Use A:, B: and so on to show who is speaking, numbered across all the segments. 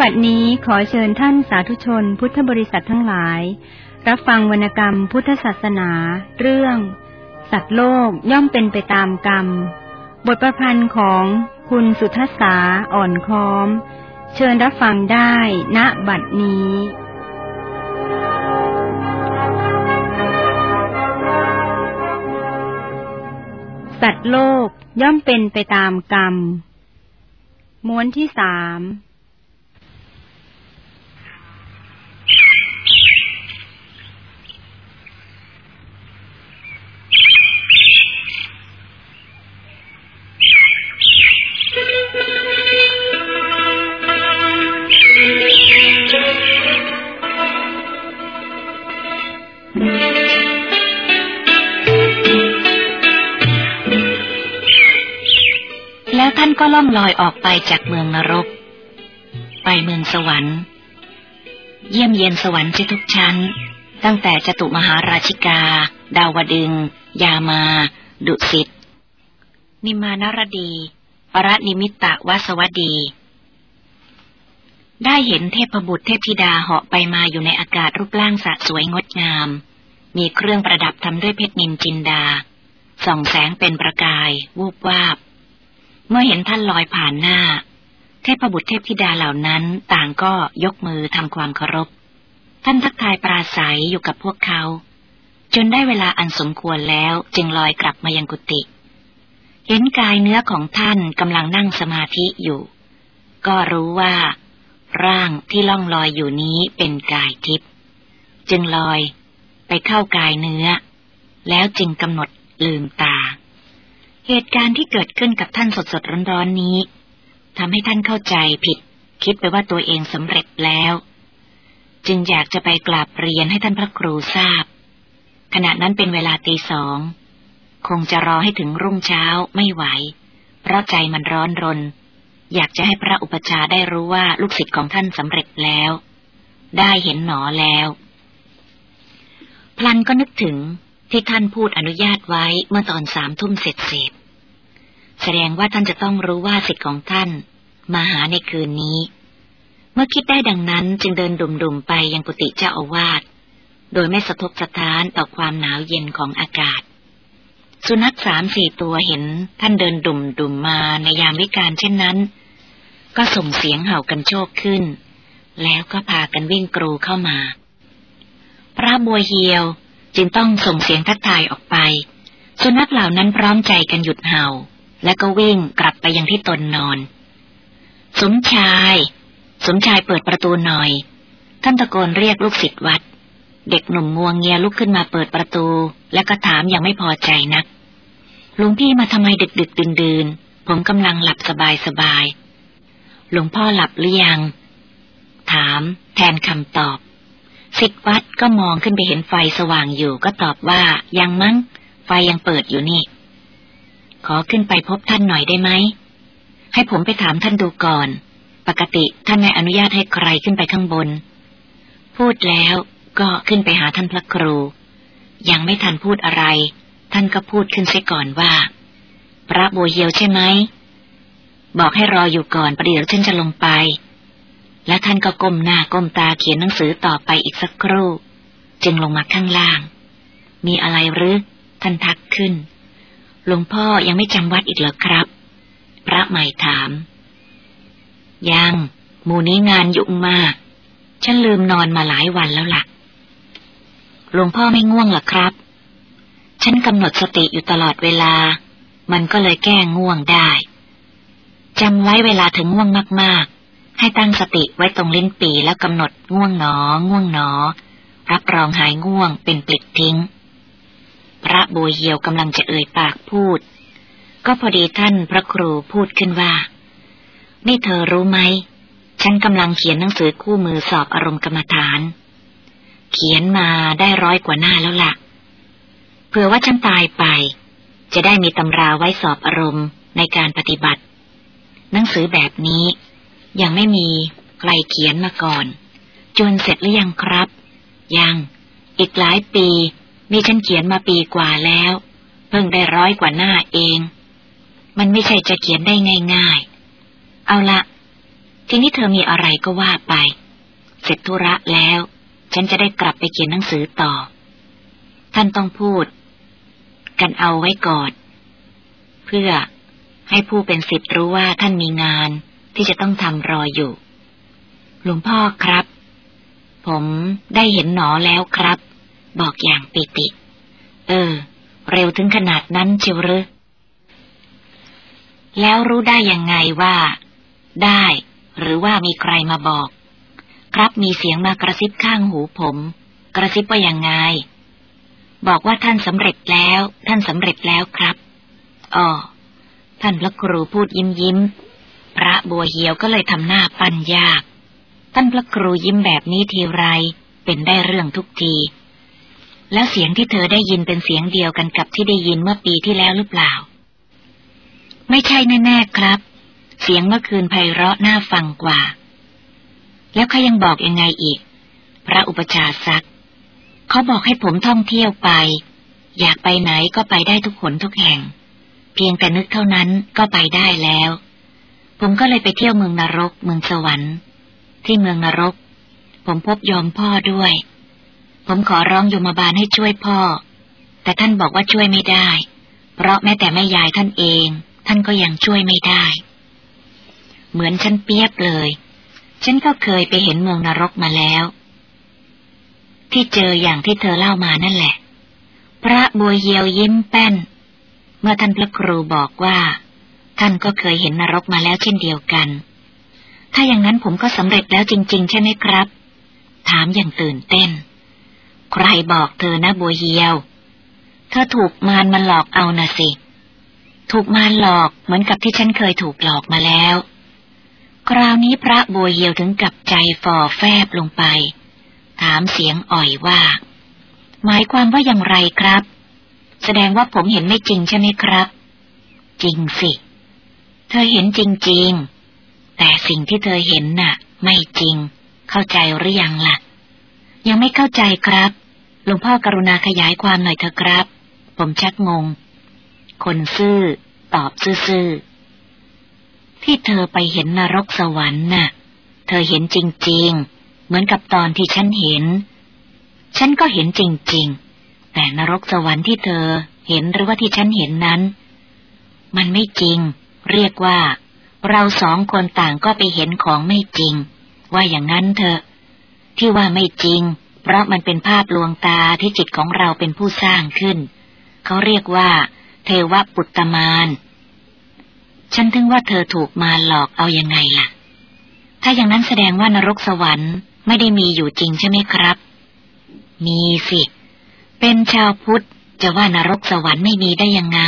A: บัดนี้ขอเชิญท่านสาธุชนพุทธบริษัททั้งหลาย รับฟังวรรณกรรมพุทธศาสนา เรื่อง สัตว์โลกย่อมเป็นไปตามกรรม บทประพันธ์ของคุณสุทัศสาอ่อนค้อม เชิญรับฟังได้ณบัดนี้สัตว์โลกย่อมเป็นไปตามกรรม ม้วนที่สาม
B: ท่านก็ล่องลอยออกไปจากเมืองนรก ไปเมืองสวรรค์ เยี่ยมเยียนสวรรค์ทุกชั้น ตั้งแต่จตุมหาราชิกา ดาวดึง ยามา ดุสิต นิมานรดี ปรนิมิตตวสวดี ได้เห็นเทพบุตรเทพธิดาเหาะไปมาอยู่ในอากาศรูปร่างสะสวยงดงาม มีเครื่องประดับทำด้วยเพชรนินจินดา ส่องแสงเป็นประกาย วูบวาบ เมื่อเห็นท่านลอยผ่านหน้า เทพบุตรเทพธิดาเหล่านั้นต่างก็ยกมือทำความเคารพ ท่านทักทายปราศัยอยู่กับพวกเขา จนได้เวลาอันสมควรแล้วจึงลอยกลับมายังกุฏิเห็นกายเนื้อของท่านกำลังนั่งสมาธิอยู่ ก็รู้ว่า ร่างที่ล่องลอยอยู่นี้เป็นกายทิพย์จึงลอยไปเข้ากายเนื้อ แล้วจึงกำหนดลืมตา เหตุการณ์ที่เกิดขึ้นกับท่านสดๆร้อนๆนี้ทำให้ท่านเข้าใจผิด คิดไปว่าตัวเองสำเร็จแล้ว จึงอยากจะไปกราบเรียนให้ท่านพระครูทราบ ขณะนั้นเป็นเวลาตีสอง คงจะรอให้ถึงรุ่งเช้าไม่ไหว เพราะใจมันร้อนรน อยากจะให้พระอุปชาได้รู้ว่าลูกศิษย์ของท่านสำเร็จแล้ว ได้เห็นหนอแล้ว พลันก็นึกถึงที่ท่านพูดอนุญาตไว้เมื่อตอนสามทุ่มเสร็จเสร็จ แสดงว่าท่านจะต้องรู้ว่าสิทธิ์ของท่านมาหาในคืนนี้ เมื่อคิดได้ดังนั้นจึงเดินดุ่มๆไปยังกุฏิเจ้าอาวาส โดยไม่สะทกสะท้านต่อความหนาวเย็นของอากาศ สุนัขสามสี่ตัวเห็นท่านเดินดุ่มดุมมาในยามวิการเช่นนั้น ก็ส่งเสียงเห่ากันโชคขึ้น แล้วก็พากันวิ่งกรูเข้ามา พระบัวเฮียวจึงต้องส่งเสียงทักทายออกไป สุนัขเหล่านั้นพร้อมใจกันหยุดเห่า และก็วิ่งกลับไปยังที่ตนนอน สมชาย สมชายเปิดประตูหน่อย ท่านตะโกนเรียกลูกศิษย์วัด เด็กหนุ่มงวงเงียลุกขึ้นมาเปิดประตู และก็ถามอย่างไม่พอใจนักหลวงพี่มาทำไมดึกดึกดื่นดื่นผมกำลังหลับสบายสบาย หลวงพ่อหลับหรือยัง ถามแทนคำตอบสิทธวัดก็มองขึ้นไปเห็นไฟสว่างอยู่ก็ตอบว่ายังมั้ง ไฟยังเปิดอยู่นี่ ขอขึ้นไปพบท่านหน่อยได้ไหม ให้ผมไปถามท่านดูก่อน ปกติท่านไม่อนุญาตให้ใครขึ้นไปข้างบน พูดแล้วก็ขึ้นไปหาท่านพระครู ยังไม่ทันพูดอะไร ท่านก็พูดขึ้นเสียก่อนว่า พระบัวเหียวใช่ไหม บอกให้รออยู่ก่อนประเดี๋ยวฉันจะลงไป และท่านก็ก้มหน้าก้มตาเขียนหนังสือต่อไปอีกสักครู่ จึงลงมาข้างล่าง มีอะไรหรือ ท่านทักขึ้น หลวงพ่อยังไม่จำวัดอีกเหรอครับ พระใหม่ถาม ยัง หมู่นี้งานยุ่งมาก ฉันลืมนอนมาหลายวันแล้วละ่ะ หลวงพ่อไม่ง่วงหรอครับ ฉันกำหนดสติอยู่ตลอดเวลา มันก็เลยแก้ง่วงได้จำไว้เวลาถึงง่วงมากๆ ให้ตั้งสติไว้ตรงลิ้นปีแล้วกำหนดง่วงหนอ ง่วงหนอ รับรองหายง่วงเป็นปลิดทิ้ง พระบัวเหียวกำลังจะเอ่ยปากพูด ก็พอดีท่านพระครูพูดขึ้นว่า นี่เธอรู้ไหม ฉันกำลังเขียนหนังสือคู่มือสอบอารมณ์กรรมฐาน เขียนมาได้ร้อยกว่าหน้าแล้วละ่ะ เผื่อว่าฉันตายไป จะได้มีตำราไว้สอบอารมณ์ในการปฏิบัติ หนังสือแบบนี้ ยังไม่มีใครเขียนมาก่อน จนเสร็จหรือยังครับ ยัง อีกหลายปี มีฉันเขียนมาปีกว่าแล้ว เพิ่งได้ร้อยกว่าหน้าเอง มันไม่ใช่จะเขียนได้ง่าย ๆ เอาละทีนี้เธอมีอะไรก็ว่าไป เสร็จธุระแล้ว ฉันจะได้กลับไปเขียนหนังสือต่อ ท่านต้องพูด กันเอาไว้ก่อน เพื่อให้ผู้เป็นสิทธิ์รู้ว่าท่านมีงานที่จะต้องทำรออยู่ หลวงพ่อครับ ผมได้เห็นหนอแล้วครับ บอกอย่างปิติ เออ เร็วถึงขนาดนั้นเชียวหรือ แล้วรู้ได้ยังไงว่า ได้ หรือว่ามีใครมาบอก ครับมีเสียงมากระซิบข้างหูผม กระซิบว่ายังไง บอกว่าท่านสำเร็จแล้ว ท่านสำเร็จแล้วครับอ๋อท่านพระครูพูดยิ้มยิ้ม พระบัวเหียวก็เลยทำหน้าปัญยาก ท่านพระครูยิ้มแบบนี้ทีไรเป็นได้เรื่องทุกที แล้วเสียงที่เธอได้ยินเป็นเสียงเดียวกันกับที่ได้ยินเมื่อปีที่แล้วหรือเปล่า ไม่ใช่แน่ๆครับ เสียงเมื่อคืนไพเราะน่าฟังกว่า แล้วเขายังบอกยังไงอีก พระอุปชาซัก เขาบอกให้ผมท่องเที่ยวไป อยากไปไหนก็ไปได้ทุกขนทุกแห่ง เพียงแต่นึกเท่านั้นก็ไปได้แล้ว ผมก็เลยไปเที่ยวเมืองนรก เมืองสวรรค์ ที่เมืองนรก ผมพบยอมพ่อด้วย ผมขอร้องยมบาลให้ช่วยพ่อ แต่ท่านบอกว่าช่วยไม่ได้ เพราะแม้แต่แม่ยายท่านเอง ท่านก็ยังช่วยไม่ได้ เหมือนฉันเปียบเลย ฉันก็เคยไปเห็นเมืองนรกมาแล้ว ที่เจออย่างที่เธอเล่ามานั่นแหละ พระบัวเหียวยิ้มแป้น เมื่อท่านพระครูบอกว่า ท่านก็เคยเห็นนรกมาแล้วเช่นเดียวกัน ถ้าอย่างนั้นผมก็สำเร็จแล้วจริง ๆ ใช่ไหมครับ ถามอย่างตื่นเต้น ใครบอกเธอนะบัวเฮียว เธอถูกมารมันหลอกเอาน่ะสิ ถูกมารหลอกเหมือนกับที่ฉันเคยถูกหลอกมาแล้ว คราวนี้พระบัวเฮียวถึงกับใจฝ่อแฟบลงไป ถามเสียงอ่อยว่า หมายความว่าอย่างไรครับ แสดงว่าผมเห็นไม่จริงใช่ไหมครับ จริงสิ เธอเห็นจริง ๆ แต่สิ่งที่เธอเห็นน่ะ ไม่จริง เข้าใจหรือยังละ่ะยังไม่เข้าใจครับ หลวงพ่อกรุณาขยายความหน่อยเถอะครับ ผมชักงง คนซื่อ ตอบซื่อๆที่เธอไปเห็นนรกสวรรค์น่ะ เธอเห็นจริง ๆ เหมือนกับตอนที่ฉันเห็น ฉันก็เห็นจริง ๆ แต่นรกสวรรค์ที่เธอเห็นหรือว่าที่ฉันเห็นนั้น มันไม่จริง เรียกว่า เราสองคนต่างก็ไปเห็นของไม่จริง ว่าอย่างนั้นเถอะ ที่ว่าไม่จริง เพราะมันเป็นภาพลวงตาที่จิตของเราเป็นผู้สร้างขึ้น เขาเรียกว่า เทวปุตตมาน ฉันถึงว่าเธอถูกมาหลอกเอาอยังไงล่ะ ถ้าอย่างนั้นแสดงว่านรกสวรรค์ไม่ได้มีอยู่จริงใช่ไหมครับ มีสิ เป็นชาวพุทธจะว่านรกสวรรค์ไม่มีได้ยังไง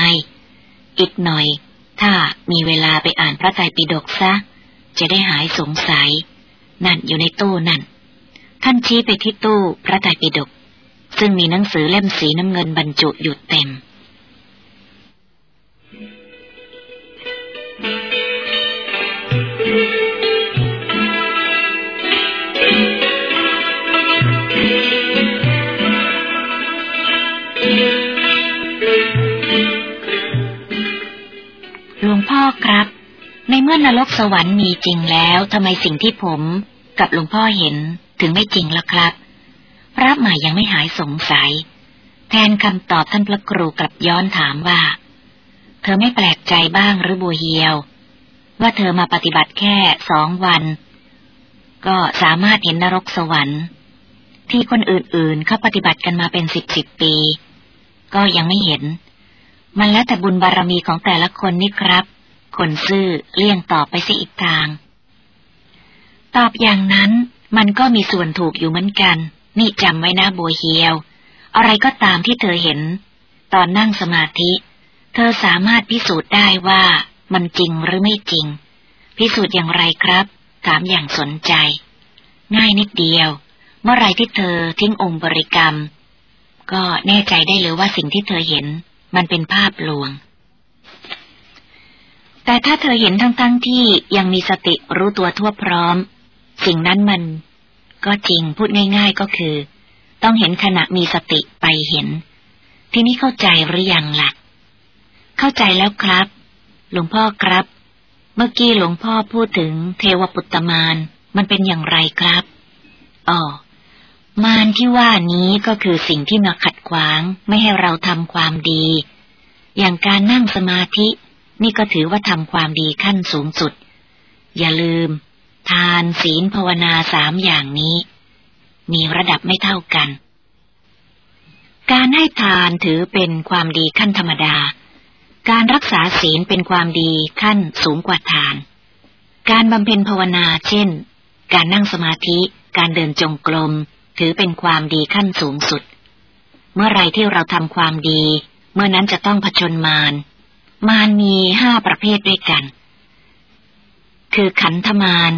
B: อีกหน่อย ถ้ามีเวลาไปอ่านพระไตรปิฎกซะ จะได้หายสงสัย นั่นอยู่ในตู้นั่น ท่านชี้ไปที่ตู้พระไตรปิฎกซึ่งมีหนังสือเล่มสีน้ำเงินบรรจุอยู่เต็ม หลวงพ่อครับ ในเมื่อนรกสวรรค์มีจริงแล้วทำไมสิ่งที่ผมกับหลวงพ่อเห็น ถึงไม่จริงล่ะครับ พระใหม่ยังไม่หายสงสัย แทนคำตอบท่านพระครูกลับย้อนถามว่า เธอไม่แปลกใจบ้างหรือบัวเฮียว ว่าเธอมาปฏิบัติแค่สองวัน ก็สามารถเห็นนรกสวรรค์ ที่คนอื่นๆเขาปฏิบัติกันมาเป็นสิบสิบปี ก็ยังไม่เห็น มันแล้วแต่บุญบารรมีของแต่ละคนนี่ครับ คนซื่อเลี่ยงตอบไปสิอีกทาง ตอบอย่างนั้น มันก็มีส่วนถูกอยู่เหมือนกัน นี่จำไว้นะบัวเฮียว อะไรก็ตามที่เธอเห็น ตอนนั่งสมาธิ เธอสามารถพิสูจน์ได้ว่ามันจริงหรือไม่จริง พิสูจน์อย่างไรครับ ถามอย่างสนใจ ง่ายนิดเดียว เมื่อไรที่เธอทิ้งองค์บริกรรม ก็แน่ใจได้เลยว่าสิ่งที่เธอเห็น มันเป็นภาพลวง แต่ถ้าเธอเห็นทั้งๆทที่ยังมีสติรู้ตัวทั่วพร้อม สิ่งนั้นมัน ก็จริงพูดง่ายๆก็คือ ต้องเห็นขณะมีสติไปเห็น ทีนี้เข้าใจหรือยังละ่ะ เข้าใจแล้วครับ หลวงพ่อครับ เมื่อกี้หลวงพ่อพูดถึงเทวปุตตมานมันเป็นอย่างไรครับอ๋อมารที่ว่านี้ก็คือสิ่งที่มาขัดขวางไม่ให้เราทำความดี อย่างการนั่งสมาธิ นี่ก็ถือว่าทำความดีขั้นสูงสุด อย่าลืม ทานศีลภาวนาสามอย่างนี้ มีระดับไม่เท่ากัน การให้ทานถือเป็นความดีขั้นธรรมดา การรักษาศีลเป็นความดีขั้นสูงกว่าทาน การบำเพ็ญภาวนาเช่น การนั่งสมาธิ การเดินจงกรมถือเป็นความดีขั้นสูงสุด เมื่อไรที่เราทำความดี เมื่อนั้นจะต้องผชนมาร มารมีห้าประเภทด้วยกัน คือขันธมาร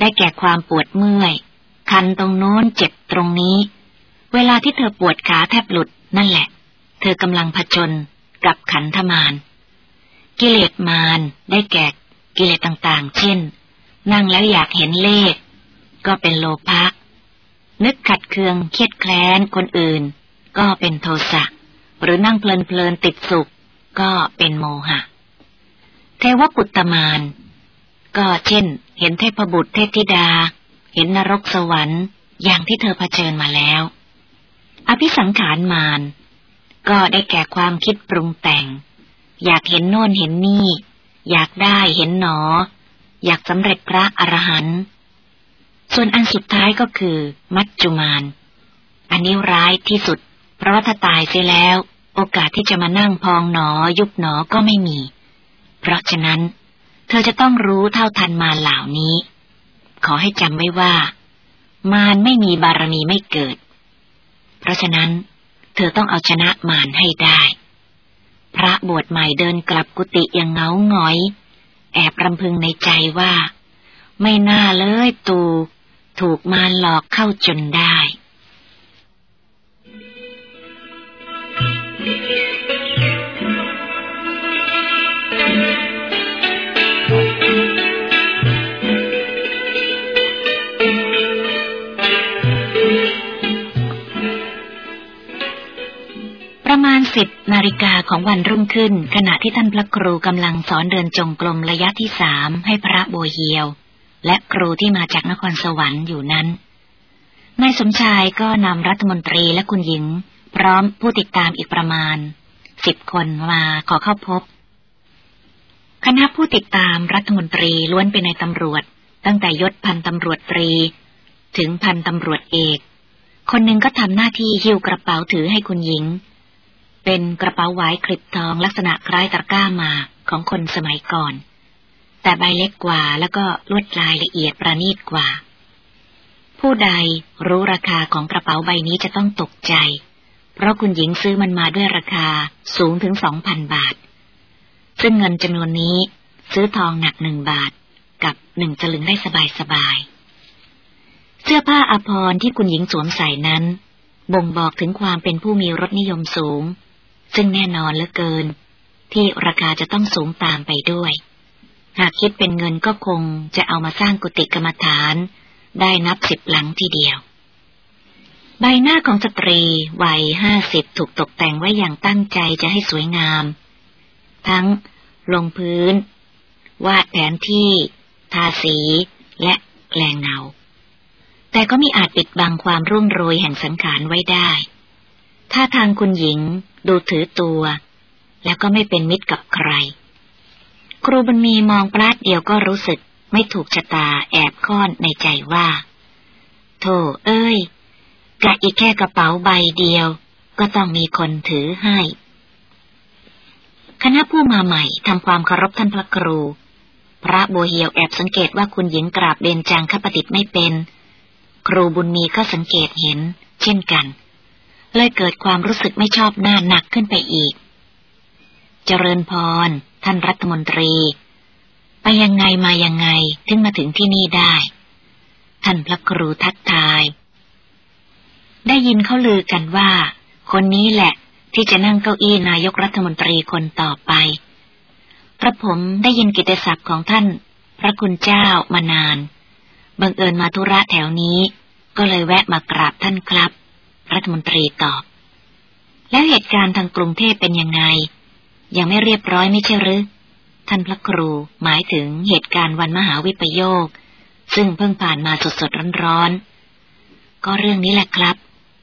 B: ได้แก่ความปวดเมื่อย คันตรงโน้นเจ็บตรงนี้ เวลาที่เธอปวดขาแทบหลุดนั่นแหละ เธอกำลังผชนกับขันธมารกิเลสมารได้แก่กิเลสต่างๆ เช่น นั่งแล้วอยากเห็นเลข ก็เป็นโลภะนึกขัดเคืองเครียดแคลนคนอื่น ก็เป็นโทสะหรือนั่งเพลินเพลินติดสุข ก็เป็นโมหะ เทวปุตตมานก็เช่น เห็นเทพบุตรเทพธิดา เห็นนรกสวรรค์อย่างที่เธอเผชิญมาแล้ว อภิสังขารมานก็ได้แก่ความคิดปรุงแต่ง อยากเห็นโน่นเห็นนี่ อยากได้เห็นหนอ อยากสำเร็จพระอรหันต์ส่วนอันสุดท้ายก็คือ มัจจุมาน อันนี้ร้ายที่สุด เพราะถ้าตายเสียแล้ว โอกาสที่จะมานั่งพองหนอยุบหนอก็ไม่มี เพราะฉะนั้น เธอจะต้องรู้เท่าทันมารเหล่านี้ ขอให้จำไว้ว่า มารไม่มีบารมีไม่เกิด เพราะฉะนั้น เธอต้องเอาชนะมารให้ได้ พระบวชใหม่เดินกลับกุฏิอย่างเงาหงอย แอบรำพึงในใจว่า ไม่น่าเลยตูถูกมารหลอกเข้าจนได้ สิบนาฬิกาของวันรุ่งขึ้น ขณะที่ท่านพระครูกำลังสอนเดินจงกรมระยะที่สามให้พระโบเฮียว และครูที่มาจากนครสวรรค์อยู่นั้นนายสมชายก็นำรัฐมนตรีและคุณหญิง พร้อมผู้ติดตามอีกประมาณสิบคนมาขอเข้าพบ คณะผู้ติดตามรัฐมนตรีล้วนเป็นนายตำรวจ ตั้งแต่ยศพันตำรวจตรี ถึงพันตำรวจเอก คนหนึ่งก็ทำหน้าที่หิ้วกระเป๋าถือให้คุณหญิง เป็นกระเป๋าไว้คลิปทองลักษณะคล้ายตะกร้ามาของคนสมัยก่อน แต่ใบเล็กกว่าแล้วก็ลวดลายละเอียดประณีตกว่า ผู้ใดรู้ราคาของกระเป๋าใบนี้จะต้องตกใจ เพราะคุณหญิงซื้อมันมาด้วยราคาสูงถึงสองพันบาท ซึ่งเงินจำนวนนี้ซื้อทองหนักหนึ่งบาทกับหนึ่งจลึงได้สบายสบายเสื้อผ้าอภรรที่คุณหญิงสวมใส่นั้น บ่งบอกถึงความเป็นผู้มีรสนิยมสูง ซึ่งแน่นอนเหลือเกิน ที่ราคาจะต้องสูงตามไปด้วย หากคิดเป็นเงินก็คงจะเอามาสร้างกุฏิกรรมฐาน ได้นับสิบหลังทีเดียว ใบหน้าของสตรีวัยห้าสิบถูกตกแต่งไว้อย่างตั้งใจจะให้สวยงาม ทั้งลงพื้น วาดแผนที่ ทาสี และแรงเงาแต่ก็มีอาจปิดบังความรุ่มโรยแห่งสังขารไว้ได้ถ้าทางคุณหญิง ดูถือตัว แล้วก็ไม่เป็นมิตรกับใคร ครูบุญมีมองปราดเดียวก็รู้สึกไม่ถูกชะตาแอบค้อนในใจว่า โธ่เอ้ยกะอีกแค่กระเป๋าใบเดียว ก็ต้องมีคนถือให้ คณะผู้มาใหม่ทำความเคารพท่านพระครู พระโบเฮียวแอบสังเกตว่าคุณหญิงกราบเบญจางคประดิษฐ์ไม่เป็น ครูบุญมีก็สังเกตเห็น เช่นกัน เลยเกิดความรู้สึกไม่ชอบหน้าหนักขึ้นไปอีก เจริญพร ท่านรัฐมนตรี ไปยังไงมายังไงถึงมาถึงที่นี่ได้ ท่านพระครูทักทาย ได้ยินเขาลือกันว่า คนนี้แหละที่จะนั่งเก้าอี้นายกรัฐมนตรีคนต่อไปพระผมได้ยินกิตติศัพท์ของท่าน พระคุณเจ้ามานาน บังเอิญมาธุระแถวนี้ ก็เลยแวะมากราบท่านครับ รัฐมนตรีตอบ แล้วเหตุการณ์ทางกรุงเทพเป็นยังไง ยังไม่เรียบร้อยไม่ใช่หรือ ท่านพระครูหมายถึงเหตุการณ์วันมหาวิปโยค ซึ่งเพิ่งผ่านมาสดๆร้อนๆ ก็เรื่องนี้แหละครับ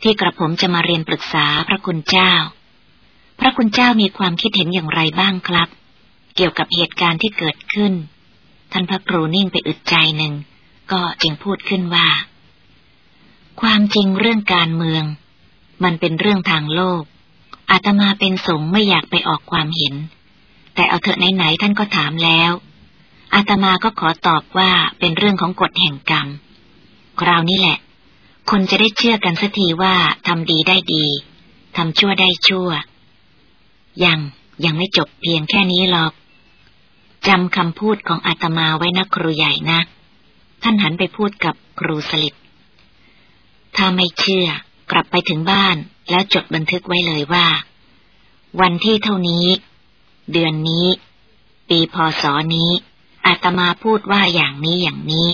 B: ที่กระผมจะมาเรียนปรึกษาพระคุณเจ้า พระคุณเจ้ามีความคิดเห็นอย่างไรบ้างครับ เกี่ยวกับเหตุการณ์ที่เกิดขึ้น ท่านพระครูนิ่งไปอึดใจหนึ่งก็จึงพูดขึ้นว่า ความจริงเรื่องการเมือง มันเป็นเรื่องทางโลก อาตมาเป็นสงฆ์ไม่อยากไปออกความเห็น แต่เอาเถอะไหนๆท่านก็ถามแล้ว อาตมาก็ขอตอบว่าเป็นเรื่องของกฎแห่งกรรม คราวนี้แหละ คนจะได้เชื่อกันสักทีว่าทำดีได้ดีทำชั่วได้ชั่ว ยังยังไม่จบเพียงแค่นี้หรอกจำคำพูดของอาตมาไว้นะครูใหญ่นะ ท่านหันไปพูดกับครูสลิด ถ้าไม่เชื่อกลับไปถึงบ้านแล้วจดบันทึกไว้เลยว่า วันที่เท่านี้ เดือนนี้ ปีพศนี้ อาตมาพูดว่าอย่างนี้อย่างนี้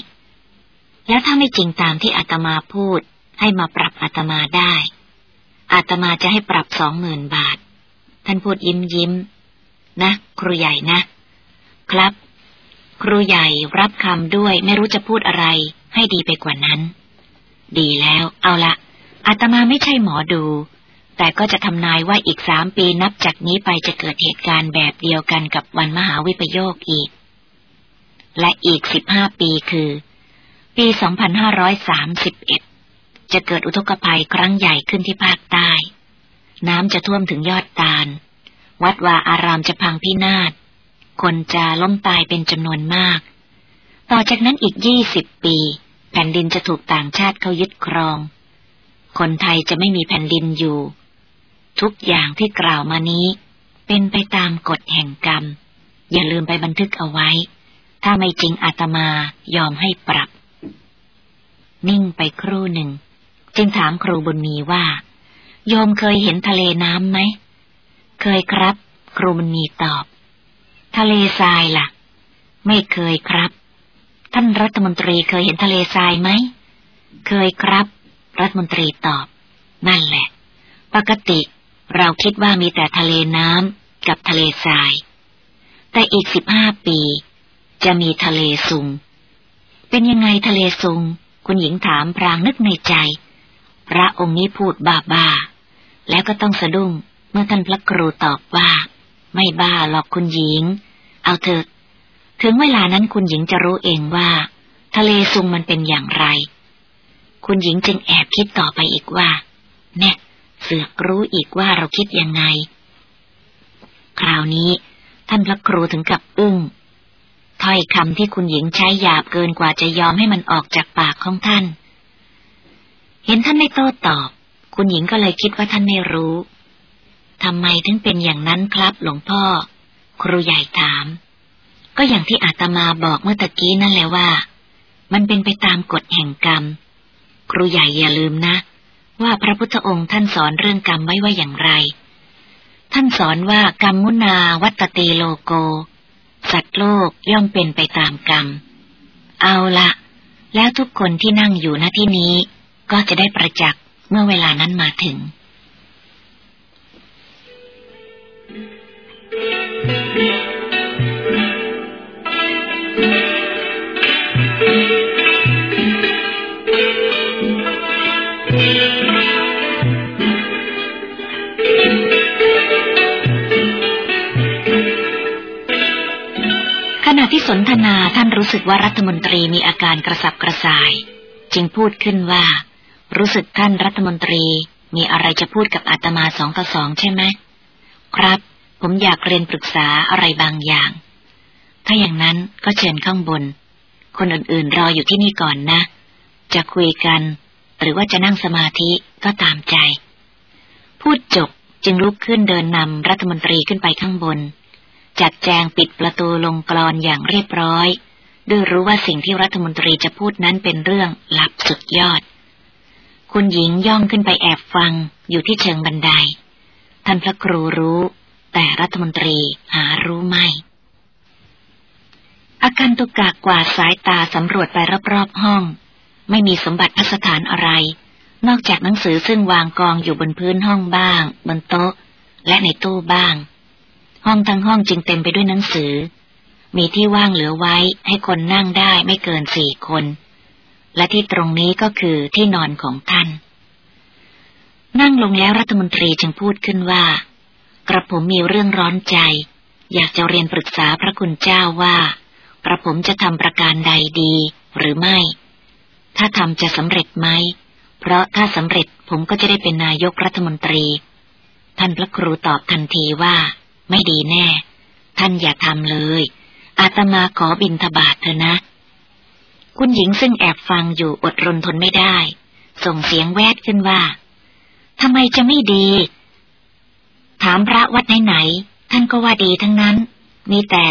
B: แล้วถ้าไม่จริงตามที่อาตมาพูดให้มาปรับอาตมาได้ อาตมาจะให้ปรับสองหมื่นบาท ท่านพูดยิ้มยิ้ม นะ ครูใหญ่นะ ครับ ครูใหญ่รับคำด้วยไม่รู้จะพูดอะไรให้ดีไปกว่านั้น ดีแล้ว เอาละอาตมาไม่ใช่หมอดู แต่ก็จะทำนายว่าอีกสามปีนับจากนี้ไปจะเกิดเหตุการณ์แบบเดียวกันกับวันมหาวิปโยคอีก และอีกสิบห้าปีคือ ปีสองพันห้าร้อยสามสิบเอ็ดจะเกิดอุทกภัยครั้งใหญ่ขึ้นที่ภาคใต้ น้ำจะท่วมถึงยอดตาล วัดวาอารามจะพังพินาศ คนจะล้มตายเป็นจำนวนมาก ต่อจากนั้นอีกยี่สิบปี แผ่นดินจะถูกต่างชาติเขายึดครอง คนไทยจะไม่มีแผ่นดินอยู่ ทุกอย่างที่กล่าวมานี้ เป็นไปตามกฎแห่งกรรม อย่าลืมไปบันทึกเอาไว้ ถ้าไม่จริงอาตมายอมให้ปรับ นิ่งไปครู่หนึ่ง จึงถามครูบุญมีว่า โยมเคยเห็นทะเลน้ำไหม เคยครับ ครูบุญมีตอบ ทะเลทรายละ่ะ ไม่เคยครับ ท่านรัฐมนตรีเคยเห็นทะเลทรายไหม เคยครับ รัฐมนตรีตอบ นั่นแหละ ปกติเราคิดว่ามีแต่ทะเลน้ำกับทะเลทราย แต่อีกสิบห้าปี จะมีทะเลซุง เป็นยังไงทะเลซุง คุณหญิงถามพรางนึกในใจ พระองค์นี้พูดบ้าบ้าแล้วก็ต้องสะดุ้งเมื่อท่านพระครูตอบว่า ไม่บ้าหรอกคุณหญิง เอาเถอะ ถึงเวลานั้นคุณหญิงจะรู้เองว่า ทะเลซุงมันเป็นอย่างไร คุณหญิงจึงแอบคิดต่อไปอีกว่าเนี่ยเสือกรู้อีกว่าเราคิดยังไง คราวนี้ ท่านพระครูถึงกับอึ้งถ้อยคำที่คุณหญิงใช้หยาบเกินกว่าจะยอมให้มันออกจากปากของท่าน เห็นท่านไม่โต้ตอบ คุณหญิงก็เลยคิดว่าท่านไม่รู้ทำไมถึงเป็นอย่างนั้นครับหลวงพ่อ ครูใหญ่ถาม ก็อย่างที่อาตมาบอกเมื่อตะกี้นั่นแหละว่า มันเป็นไปตามกฎแห่งกรรม ครูใหญ่อย่าลืมนะ ว่าพระพุทธองค์ท่านสอนเรื่องกรรมไว้ว่าอย่างไร ท่านสอนว่ากรรมมุนาวัตตีโลโก สัตว์โลกย่อมเป็นไปตามกรรม เอาละแล้วทุกคนที่นั่งอยู่ณที่นี้ ก็จะได้ประจักษ์เมื่อเวลานั้นมาถึง ที่สนทนาท่านรู้สึกว่ารัฐมนตรีมีอาการกระสับกระส่าย จึงพูดขึ้นว่า รู้สึกท่านรัฐมนตรีมีอะไรจะพูดกับอาตมาสองต่อสองใช่ไหมครับ ผมอยากเรียนปรึกษาอะไรบางอย่าง ถ้าอย่างนั้นก็เชิญข้างบน คนอื่นๆรออยู่ที่นี่ก่อนนะ จะคุยกัน หรือว่าจะนั่งสมาธิก็ตามใจ พูดจบจึงลุกขึ้นเดินนำรัฐมนตรีขึ้นไปข้างบน จัดแจงปิดประตูลงกรอนอย่างเรียบร้อยด้วยรู้ว่าสิ่งที่รัฐมนตรีจะพูดนั้นเป็นเรื่องลับสุดยอด คุณหญิงย่องขึ้นไปแอบฟังอยู่ที่เชิงบันได ท่านพระครูรู้ แต่รัฐมนตรีหารู้ไม่ อาการตุกกากกว่าสายตาสำรวจไปรอบๆห้อง ไม่มีสมบัติพัสถานอะไร นอกจากหนังสือซึ่งวางกองอยู่บนพื้นห้องบ้าง บนโต๊ะ และในตู้บ้าง ห้องทั้งห้องจึงเต็มไปด้วยหนังสือ มีที่ว่างเหลือไว้ให้คนนั่งได้ไม่เกินสี่คน และที่ตรงนี้ก็คือที่นอนของท่าน นั่งลงแล้วรัฐมนตรีจึงพูดขึ้นว่า กระผมมีเรื่องร้อนใจ อยากจะเรียนปรึกษาพระคุณเจ้าว่า กระผมจะทำประการใดดีหรือไม่ ถ้าทำจะสำเร็จไหม เพราะถ้าสำเร็จผมก็จะได้เป็นนายกรัฐมนตรี ท่านพระครูตอบทันทีว่า ไม่ดีแน่ ท่านอย่าทำเลย อาตมาขอบินทบาทเถอะนะ คุณหญิงซึ่งแอบฟังอยู่อดรนทนไม่ได้ ส่งเสียงแวดขึ้นว่าทำไมจะไม่ดี ถามพระวัดไหนๆท่านก็ว่าดีทั้งนั้น มีแต่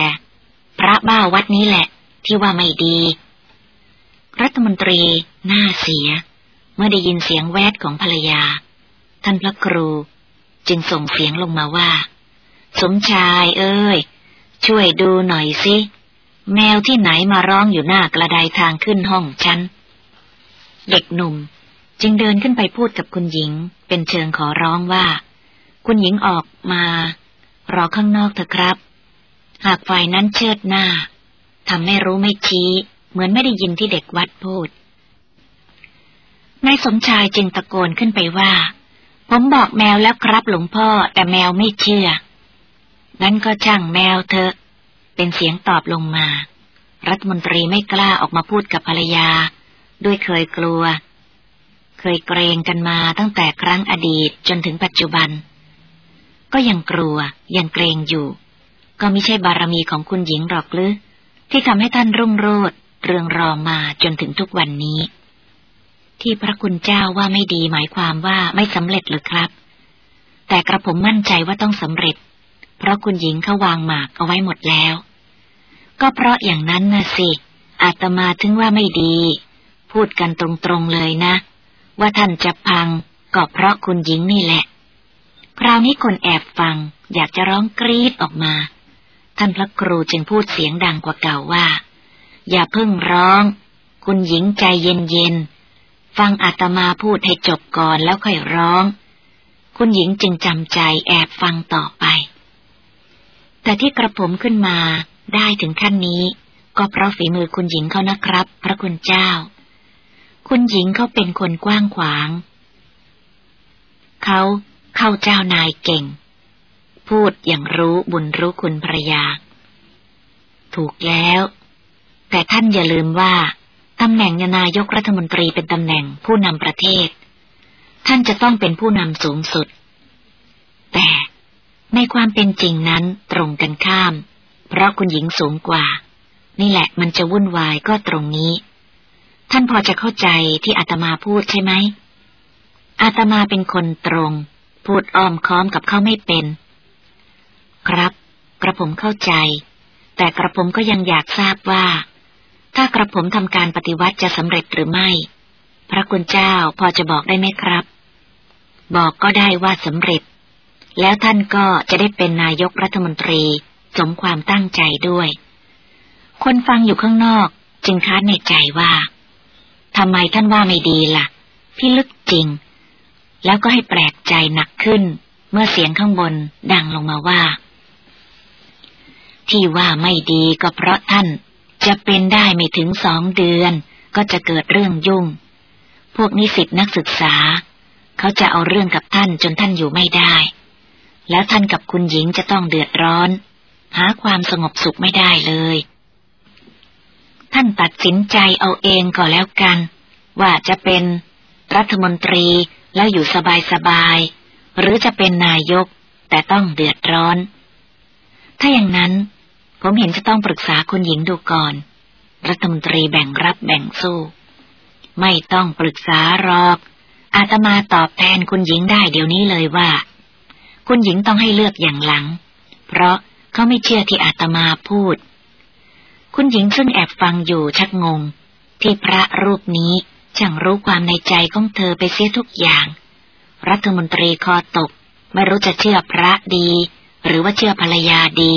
B: พระบ้าวัดนี้แหละ ที่ว่าไม่ดี รัฐมนตรีหน้าเสีย เมื่อได้ยินเสียงแวดของภรรยา ท่านพระครูจึงส่งเสียงลงมาว่า สมชายเอ้ย ช่วยดูหน่อยสิ แมวที่ไหนมาร้องอยู่หน้ากระไดทางขึ้นห้องฉัน เด็กหนุ่มจึงเดินขึ้นไปพูดกับคุณหญิง เป็นเชิงขอร้องว่า คุณหญิงออกมา รอข้างนอกเถอะครับ หากฝ่ายนั้นเชิดหน้าทำไม่รู้ไม่ชี้ เหมือนไม่ได้ยินที่เด็กวัดพูดนายสมชายจึงตะโกนขึ้นไปว่า ผมบอกแมวแล้วครับหลวงพ่อแต่แมวไม่เชื่อ งั้นก็ช่างแมวเถอะ เป็นเสียงตอบลงมา รัฐมนตรีไม่กล้าออกมาพูดกับภรรยา ด้วยเคยกลัว เคยเกรงกันมาตั้งแต่ครั้งอดีตจนถึงปัจจุบัน ก็ยังกลัวยังเกรงอยู่ ก็ไม่ใช่บารมีของคุณหญิงหรอกหรือที่ทำให้ท่านรุ่งโรจน์เรืองรองมาจนถึงทุกวันนี้ ที่พระคุณเจ้าว่าไม่ดีหมายความว่าไม่สำเร็จหรือครับ แต่กระผมมั่นใจว่าต้องสำเร็จ เพราะคุณหญิงเขาวางหมากเอาไว้หมดแล้ว ก็เพราะอย่างนั้นนะสิ อาตมาถึงว่าไม่ดี พูดกันตรงๆเลยนะ ว่าท่านจะพังก็เพราะคุณหญิงนี่แหละ คราวนี้คนแอบฟังอยากจะร้องกรีดออกมา ท่านพระครูจึงพูดเสียงดังกว่าเก่าว่า อย่าเพิ่งร้อง คุณหญิงใจเย็นๆ ฟังอาตมาพูดให้จบก่อนแล้วค่อยร้อง คุณหญิงจึงจำใจแอบฟังต่อไป แต่ที่กระผมขึ้นมาได้ถึงขั้นนี้ ก็เพราะฝีมือคุณหญิงเขานะครับ พระคุณเจ้า คุณหญิงเขาเป็นคนกว้างขวาง เขาเข้าเจ้านายเก่ง พูดอย่างรู้บุญรู้คุณภรรยา ถูกแล้ว แต่ท่านอย่าลืมว่าตำแหน่งนายกรัฐมนตรีเป็นตำแหน่งผู้นำประเทศ ท่านจะต้องเป็นผู้นำสูงสุด ในความเป็นจริงนั้นตรงกันข้าม เพราะคุณหญิงสูงกว่า นี่แหละมันจะวุ่นวายก็ตรงนี้ ท่านพอจะเข้าใจที่อาตมาพูดใช่ไหมอาตมาเป็นคนตรง พูดอ้อมค้อมกับเขาไม่เป็น ครับ กระผมเข้าใจ แต่กระผมก็ยังอยากทราบว่า ถ้ากระผมทำการปฏิวัติจะสำเร็จหรือไม่ พระคุณเจ้าพอจะบอกได้ไหมครับ บอกก็ได้ว่าสำเร็จ แล้วท่านก็จะได้เป็นนายกรัฐมนตรีสมความตั้งใจด้วย คนฟังอยู่ข้างนอกจึงค้านในใจว่าทำไมท่านว่าไม่ดีละ่ะ พี่ลึกจริง แล้วก็ให้แปลกใจหนักขึ้น เมื่อเสียงข้างบนดังลงมาว่า ที่ว่าไม่ดีก็เพราะท่านจะเป็นได้ไม่ถึงสองเดือน ก็จะเกิดเรื่องยุ่ง พวกนิสิตนักศึกษา เขาจะเอาเรื่องกับท่านจนท่านอยู่ไม่ได้ แล้วท่านกับคุณหญิงจะต้องเดือดร้อน หาความสงบสุขไม่ได้เลย ท่านตัดสินใจเอาเองก็แล้วกัน ว่าจะเป็นรัฐมนตรีแล้วอยู่สบายๆหรือจะเป็นนายกแต่ต้องเดือดร้อน ถ้าอย่างนั้น ผมเห็นจะต้องปรึกษาคุณหญิงดูก่อน รัฐมนตรีแบ่งรับแบ่งสู้ ไม่ต้องปรึกษาหรอกอาตมาตอบแทนคุณหญิงได้เดี๋ยวนี้เลยว่า คุณหญิงต้องให้เลือกอย่างหลัง เพราะเขาไม่เชื่อที่อาตมาพูด คุณหญิงซึ่งแอบฟังอยู่ชักงง ที่พระรูปนี้ช่างรู้ความในใจของเธอไปเสียทุกอย่าง รัฐมนตรีคอตก ไม่รู้จะเชื่อพระดี หรือว่าเชื่อภรรยาดี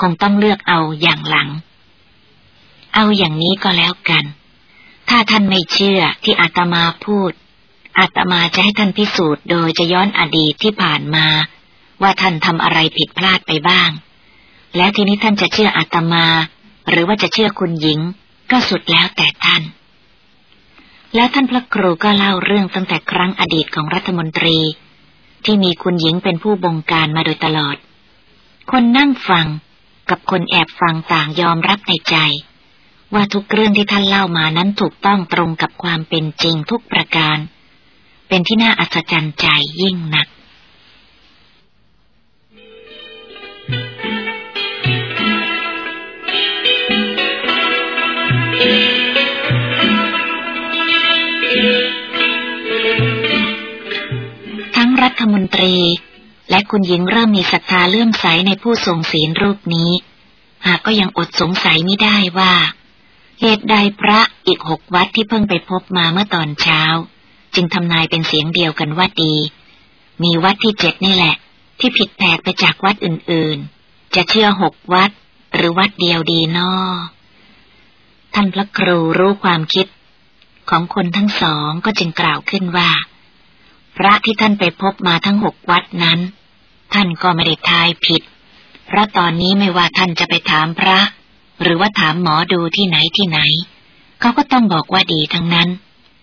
B: คงต้องเลือกเอาอย่างหลัง เอาอย่างนี้ก็แล้วกัน ถ้าท่านไม่เชื่อที่อาตมาพูด อาตมาจะให้ท่านพิสูจน์โดยจะย้อนอดีตที่ผ่านมา ว่าท่านทำอะไรผิดพลาดไปบ้าง แล้วทีนี้ท่านจะเชื่ออาตมา หรือว่าจะเชื่อคุณหญิง ก็สุดแล้วแต่ท่าน แล้วท่านพระครูก็เล่าเรื่องตั้งแต่ครั้งอดีตของรัฐมนตรี ที่มีคุณหญิงเป็นผู้บงการมาโดยตลอด คนนั่งฟังกับคนแอบฟังต่างยอมรับในใจ ว่าทุกเรื่องที่ท่านเล่ามานั้นถูกต้องตรงกับความเป็นจริงทุกประการ เป็นที่น่าอัศจรรย์ใจยิ่งนักทั้งรัฐมนตรี และคุณหญิงเริ่มมีศรัทธาเลื่อมใสในผู้ทรงศีลรูปนี้ หากก็ยังอดสงสัยไม่ได้ว่า เหตุใดพระอีกหกวัดที่เพิ่งไปพบมาเมื่อตอนเช้า จึงทำนายเป็นเสียงเดียวกันว่าดี มีวัดที่เจ็ดนี่แหละ ที่ผิดแปลกไปจากวัดอื่นๆ จะเชื่อหกวัด หรือวัดเดียวดีนอท่านพระครูรู้ความคิด ของคนทั้งสองก็จึงกล่าวขึ้นว่า พระที่ท่านไปพบมาทั้งหกวัดนั้น ท่านก็ไม่ได้ทายผิด เพราะตอนนี้ไม่ว่าท่านจะไปถามพระ หรือว่าถามหมอดูที่ไหนที่ไหน เขาก็ต้องบอกว่าดีทั้งนั้น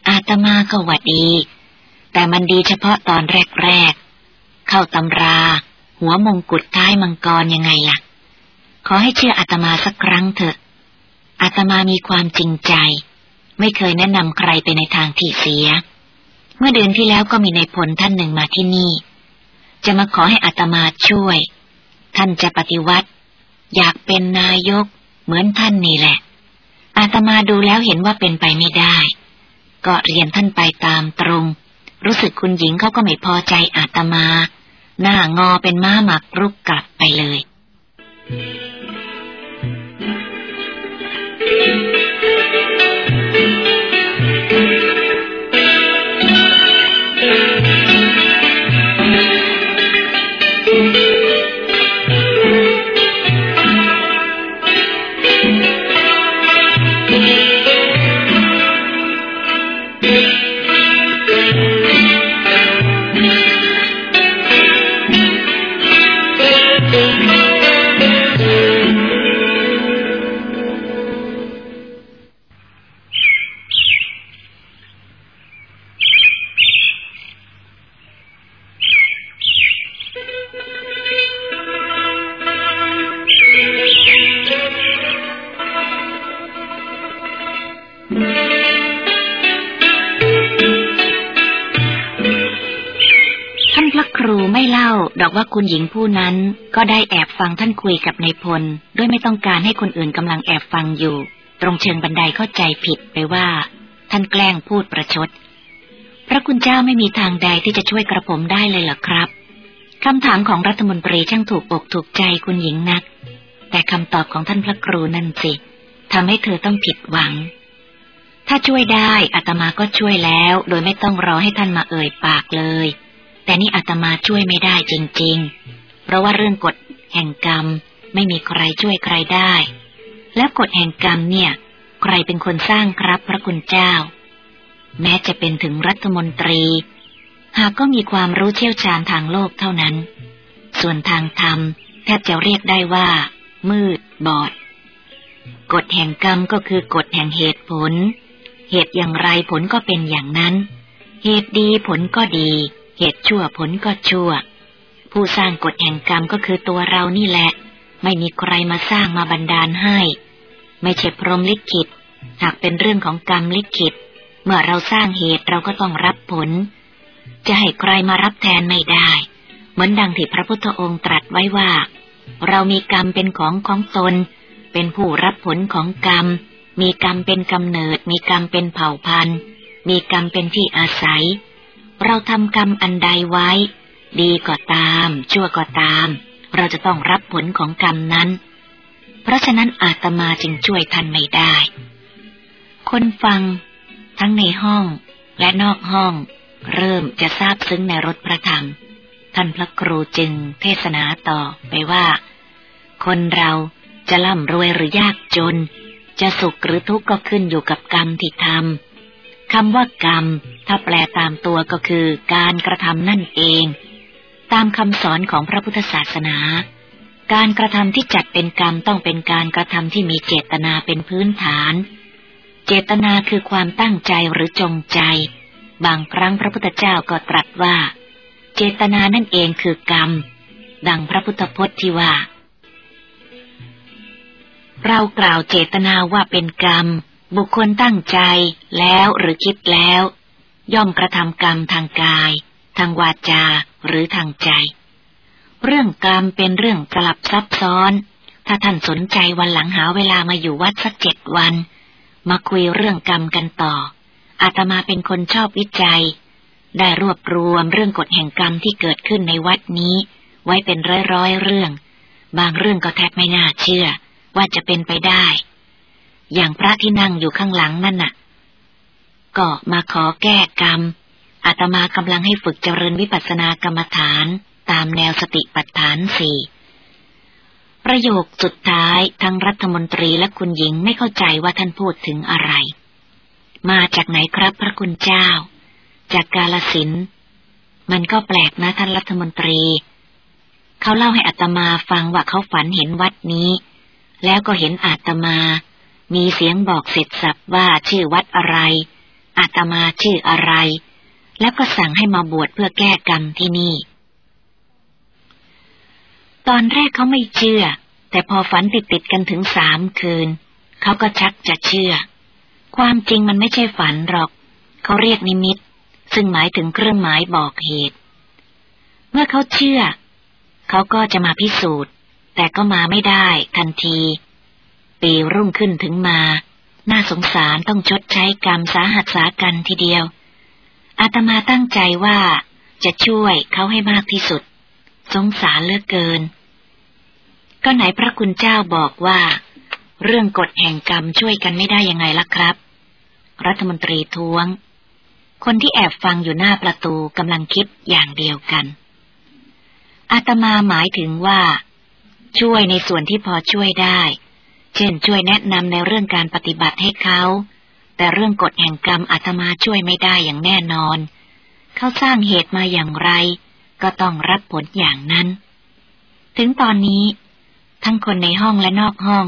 B: อาตมาก็ว่าดี แต่มันดีเฉพาะตอนแรกๆ เข้าตำรา หัวมงกุฎท้ายมังกรยังไงล่ะ ขอให้เชื่ออาตมาสักครั้งเถอะ อาตมามีความจริงใจ ไม่เคยแนะนำใครไปในทางที่เสีย เมื่อเดือนที่แล้วก็มีในพลท่านหนึ่งมาที่นี่ จะมาขอให้อาตมาช่วย ท่านจะปฏิวัติ อยากเป็นนายกเหมือนท่านนี่แหละอาตมาดูแล้วเห็นว่าเป็นไปไม่ได้ ก็เรียนท่านไปตามตรง รู้สึกคุณหญิงเขาก็ไม่พอใจอาตมา หน้างอเป็นม้าหมักรุกกลับไปเลย Thank you. เล่าดอกว่าคุณหญิงผู้นั้นก็ได้แอบฟังท่านคุยกับนายพลด้วยไม่ต้องการให้คนอื่นกำลังแอบฟังอยู่ ตรงเชิงบันไดเข้าใจผิดไปว่า ท่านแกล้งพูดประชด พระคุณเจ้าไม่มีทางใดที่จะช่วยกระผมได้เลยหรอครับคำถามของรัฐมนตรีช่างถูกอกถูกใจคุณหญิงนัก แต่คำตอบของท่านพระครูนั่นสิทำให้เธอต้องผิดหวัง ถ้าช่วยได้อาตมาก็ช่วยแล้ว โดยไม่ต้องรอให้ท่านมาเอ่ยปากเลย แต่นี่อาตมาช่วยไม่ได้จริง ๆ เพราะว่าเรื่องกฎแห่งกรรมไม่มีใครช่วยใครได้ แล้วกฎแห่งกรรมเนี่ย ใครเป็นคนสร้างครับพระคุณเจ้า แม้จะเป็นถึงรัฐมนตรี หากก็มีความรู้เชี่ยวชาญทางโลกเท่านั้น ส่วนทางธรรมแทบจะเรียกได้ว่า มืด บอด กฎแห่งกรรมก็คือกฎแห่งเหตุผล เหตุอย่างไรผลก็เป็นอย่างนั้น เหตุดีผลก็ดี เหตุชั่วผลก็ชั่ว ผู้สร้างกฎแห่งกรรมก็คือตัวเรานี่แหละ ไม่มีใครมาสร้างมาบันดาลให้ ไม่ใช่พรหมลิขิต หากเป็นเรื่องของกรรมลิขิต เมื่อเราสร้างเหตุเราก็ต้องรับผล จะให้ใครมารับแทนไม่ได้ เหมือนดังที่พระพุทธองค์ตรัสไว้ว่า เรามีกรรมเป็นของของตน เป็นผู้รับผลของกรรม มีกรรมเป็นกำเนิด มีกรรมเป็นเผ่าพันธุ์ มีกรรมเป็นที่อาศัย เราทำกรรมอันใดไว้ ดีก็ตาม ชั่วก็ตาม เราจะต้องรับผลของกรรมนั้น เพราะฉะนั้นอาตมาจึงช่วยท่านไม่ได้ คนฟัง ทั้งในห้องและนอกห้อง เริ่มจะทราบซึ้งในรถพระธรรม ท่านพระครูจึงเทศนาต่อไปว่า คนเราจะร่ำรวยหรือยากจน จะสุขหรือทุกข์ก็ขึ้นอยู่กับกรรมที่ทำ คำว่ากรรม ถ้าแปลตามตัวก็คือการกระทำนั่นเอง ตามคำสอนของพระพุทธศาสนา การกระทำที่จัดเป็นกรรมต้องเป็นการกระทำที่มีเจตนาเป็นพื้นฐาน เจตนาคือความตั้งใจหรือจงใจ บางครั้งพระพุทธเจ้าก็ตรัสว่า เจตนานั่นเองคือกรรม ดังพระพุทธพจน์ที่ว่า เรากล่าวเจตนาว่าเป็นกรรม บุคคลตั้งใจแล้วหรือคิดแล้ว ย่อมกระทำกรรมทางกาย ทางวาจาหรือทางใจ เรื่องกรรมเป็นเรื่องกลับซับซ้อน ถ้าท่านสนใจวันหลังหาเวลามาอยู่วัดสักเจ็ดวัน มาคุยเรื่องกรรมกันต่อ อาตมาเป็นคนชอบวิจัย ได้รวบรวมเรื่องกฎแห่งกรรมที่เกิดขึ้นในวัดนี้ ไว้เป็นร้อยๆเรื่อง บางเรื่องก็แทบไม่น่าเชื่อว่าจะเป็นไปได้ อย่างพระที่นั่งอยู่ข้างหลังนั่นน่ะ ก็มาขอแก้กรรมอาตมากำลังให้ฝึกเจริญวิปัสสนากรรมฐานตามแนวสติปัฏฐานสี่ประโยคสุดท้ายทั้งรัฐมนตรีและคุณหญิงไม่เข้าใจว่าท่านพูดถึงอะไร มาจากไหนครับพระคุณเจ้า จากกาลสิน มันก็แปลกนะท่านรัฐมนตรี เขาเล่าให้อัตมาฟังว่าเขาฝันเห็นวัดนี้ แล้วก็เห็นอาตมา มีเสียงบอกเสร็จสับว่าชื่อวัดอะไร อาตมาชื่ออะไร แล้วก็สั่งให้มาบวชเพื่อแก้กรรมที่นี่ ตอนแรกเขาไม่เชื่อ แต่พอฝันติดติดกันถึงสามคืน เขาก็ชักจะเชื่อ ความจริงมันไม่ใช่ฝันหรอก เขาเรียกนิมิต ซึ่งหมายถึงเครื่องหมายบอกเหตุ เมื่อเขาเชื่อ เขาก็จะมาพิสูจน์ แต่ก็มาไม่ได้ทันที ปีรุ่งขึ้นถึงมา น่าสงสารต้องชดใช้กรรมสาหัสสากันทีเดียว อาตมาตั้งใจว่าจะช่วยเขาให้มากที่สุด สงสารเลือกเกิน ก็ไหนพระคุณเจ้าบอกว่า เรื่องกฎแห่งกรรมช่วยกันไม่ได้ยังไงล่ะครับ รัฐมนตรีท้วง คนที่แอบฟังอยู่หน้าประตูกำลังคิดอย่างเดียวกัน อาตมาหมายถึงว่า ช่วยในส่วนที่พอช่วยได้ เช่นช่วยแนะนำในเรื่องการปฏิบัติให้เขา แต่เรื่องกฎแห่งกรรมอาตมาช่วยไม่ได้อย่างแน่นอน เขาสร้างเหตุมาอย่างไร ก็ต้องรับผลอย่างนั้น ถึงตอนนี้ ทั้งคนในห้องและนอกห้อง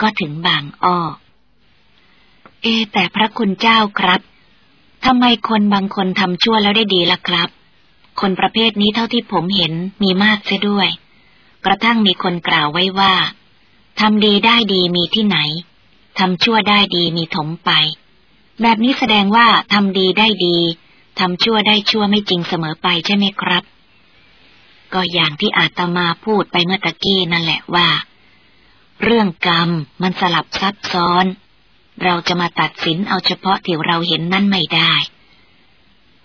B: ก็ถึงบางอ้อ เอ แต่พระคุณเจ้าครับทำไมคนบางคนทำชั่วแล้วได้ดีล่ะครับ คนประเภทนี้เท่าที่ผมเห็นมีมากเสียด้วย กระทั่งมีคนกล่าวไว้ว่า ทำดีได้ดีมีที่ไหน ทำชั่วได้ดีมีถมไป แบบนี้แสดงว่าทำดีได้ดี ทำชั่วได้ชั่วไม่จริงเสมอไปใช่ไหมครับ ก็อย่างที่อาตมาพูดไปเมื่อตะกี้นั่นแหละว่า เรื่องกรรมมันสลับซับซ้อน เราจะมาตัดสินเอาเฉพาะที่เราเห็นนั่นไม่ได้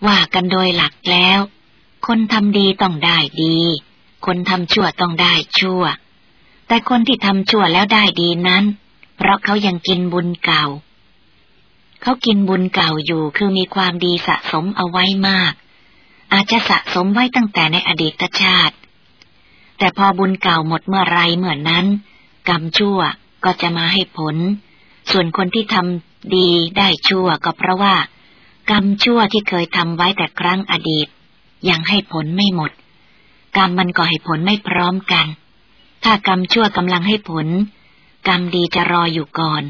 B: ว่ากันโดยหลักแล้ว คนทำดีต้องได้ดี คนทำชั่วต้องได้ชั่ว แต่คนที่ทำชั่วแล้วได้ดีนั้น เพราะเขายังกินบุญเก่า เขากินบุญเก่าอยู่คือมีความดีสะสมเอาไว้มาก อาจจะสะสมไว้ตั้งแต่ในอดีตชาติ แต่พอบุญเก่าหมดเมื่อไรเหมือนั้น กรรมชั่วก็จะมาให้ผล ส่วนคนที่ทำดีได้ชั่วก็เพราะว่า กรรมชั่วที่เคยทำไว้แต่ครั้งอดีต ยังให้ผลไม่หมด กรรมมันก็ให้ผลไม่พร้อมกัน ถ้ากรรมชั่วกำลังให้ผล กรรมดีจะรออยู่ก่อน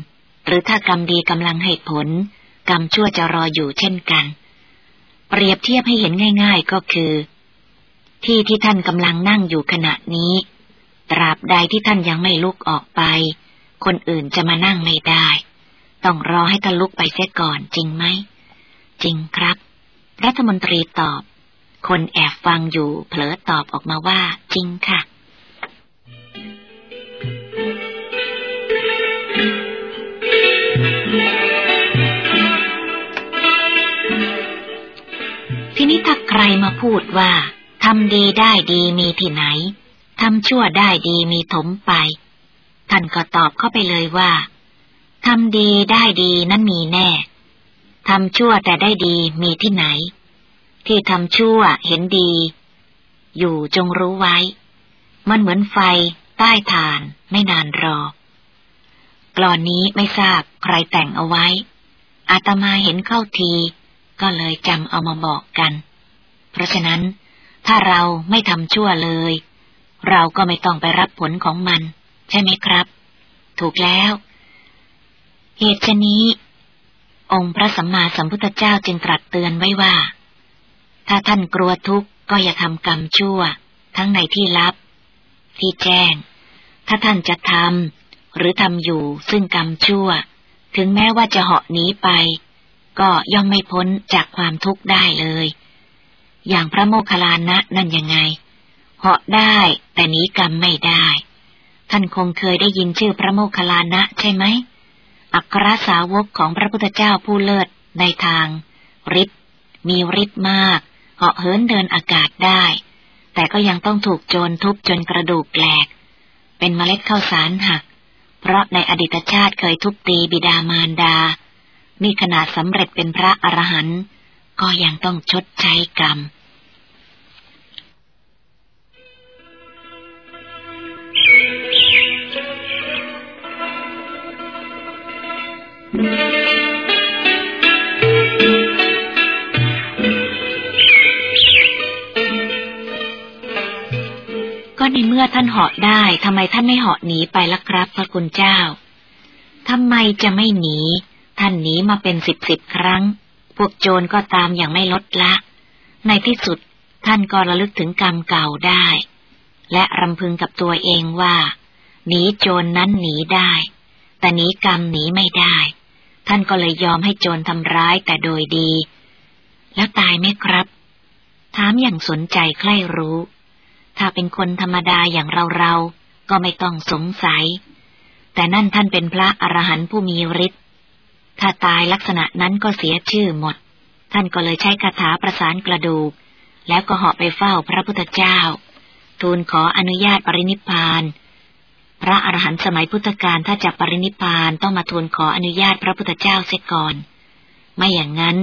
B: หรือถ้ากรรมดีกำลังให้ผล กรรมชั่วจะรออยู่เช่นกัน เปรียบเทียบให้เห็นง่าย ๆก็คือ ที่ที่ท่านกำลังนั่งอยู่ขณะนี้ ตราบใดที่ท่านยังไม่ลุกออกไป คนอื่นจะมานั่งไม่ได้ ต้องรอให้ท่านลุกไปเสียก่อนจริงไหม จริงครับ รัฐมนตรีตอบ คนแอบฟังอยู่เผลอตอบออกมาว่าจริงค่ะ ทีนี้ถ้าใครมาพูดว่าทำดีได้ดีมีที่ไหนทำชั่วได้ดีมีถมไป ท่านก็ตอบเข้าไปเลยว่าทำดีได้ดีนั้นมีแน่ทำชั่วแต่ได้ดีมีที่ไหน ที่ทำชั่วเห็นดี อยู่จงรู้ไว้ มันเหมือนไฟใต้ฐานไม่นานรอ กลอนนี้ไม่ทราบใครแต่งเอาไว้ อาตมาเห็นเข้าทีก็เลยจำเอามาบอกกัน เพราะฉะนั้น ถ้าเราไม่ทำชั่วเลย เราก็ไม่ต้องไปรับผลของมัน ใช่ไหมครับ ถูกแล้ว เหตุชนี้ องค์พระสัมมาสัมพุทธเจ้าจึงตรัสเตือนไว้ว่า ถ้าท่านกลัวทุกข์ก็อย่าทำกรรมชั่ว ทั้งในที่ลับ ที่แจ้ง ถ้าท่านจะทำ หรือทำอยู่ซึ่งกรรมชั่ว ถึงแม้ว่าจะเหาะหนีไป ก็ย่อมไม่พ้นจากความทุกข์ได้เลย อย่างพระโมคคัลลานะนั่นยังไง เหาะได้แต่หนีกรรมไม่ได้ ท่านคงเคยได้ยินชื่อพระโมคคัลลานะใช่ไหม อัครสาวกของพระพุทธเจ้าผู้เลิศในทางฤทธิ์มีฤทธิ์มากเหาะเหินเดินอากาศได้ แต่ก็ยังต้องถูกโจรทุบจนกระดูกแหลก เป็นเมล็ดข้าวสารหัก เพราะในอดีตชาติเคยทุบตีบิดามารดา นี่ขนาดสำเร็จเป็นพระอรหันต์ก็ยังต้องชดใช้กรรม ก็ในเมื่อท่านเหาะได้ทำไมท่านไม่เหาะหนีไปล่ะครับ พระคุณเจ้าทำไมจะไม่หนี ท่านหนีมาเป็นสิบสิบครั้ง พวกโจรก็ตามอย่างไม่ลดละ ในที่สุดท่านก็ระลึกถึงกรรมเก่าได้ และรำพึงกับตัวเองว่า หนีโจรนนั้นหนีได้ แต่หนีกรรมหนีไม่ได้ ท่านก็เลยยอมให้โจรทำร้ายแต่โดยดี แล้วตายไหมครับ ถามอย่างสนใจใคร่รู้ ถ้าเป็นคนธรรมดาอย่างเราเราก็ไม่ต้องสงสัย แต่นั่นท่านเป็นพระอรหันต์ผู้มีฤทธิ์ถ้าตายลักษณะนั้นก็เสียชื่อหมด ท่านก็เลยใช้คาถาประสานกระดูก แล้วก็เหาะไปเฝ้าพระพุทธเจ้า ทูลขออนุญาตปรินิพานพระอรหันต์สมัยพุทธกาลถ้าจะปรินิพานต้องมาทูลขออนุญาตพระพุทธเจ้าเสียก่อน ไม่อย่างนั้น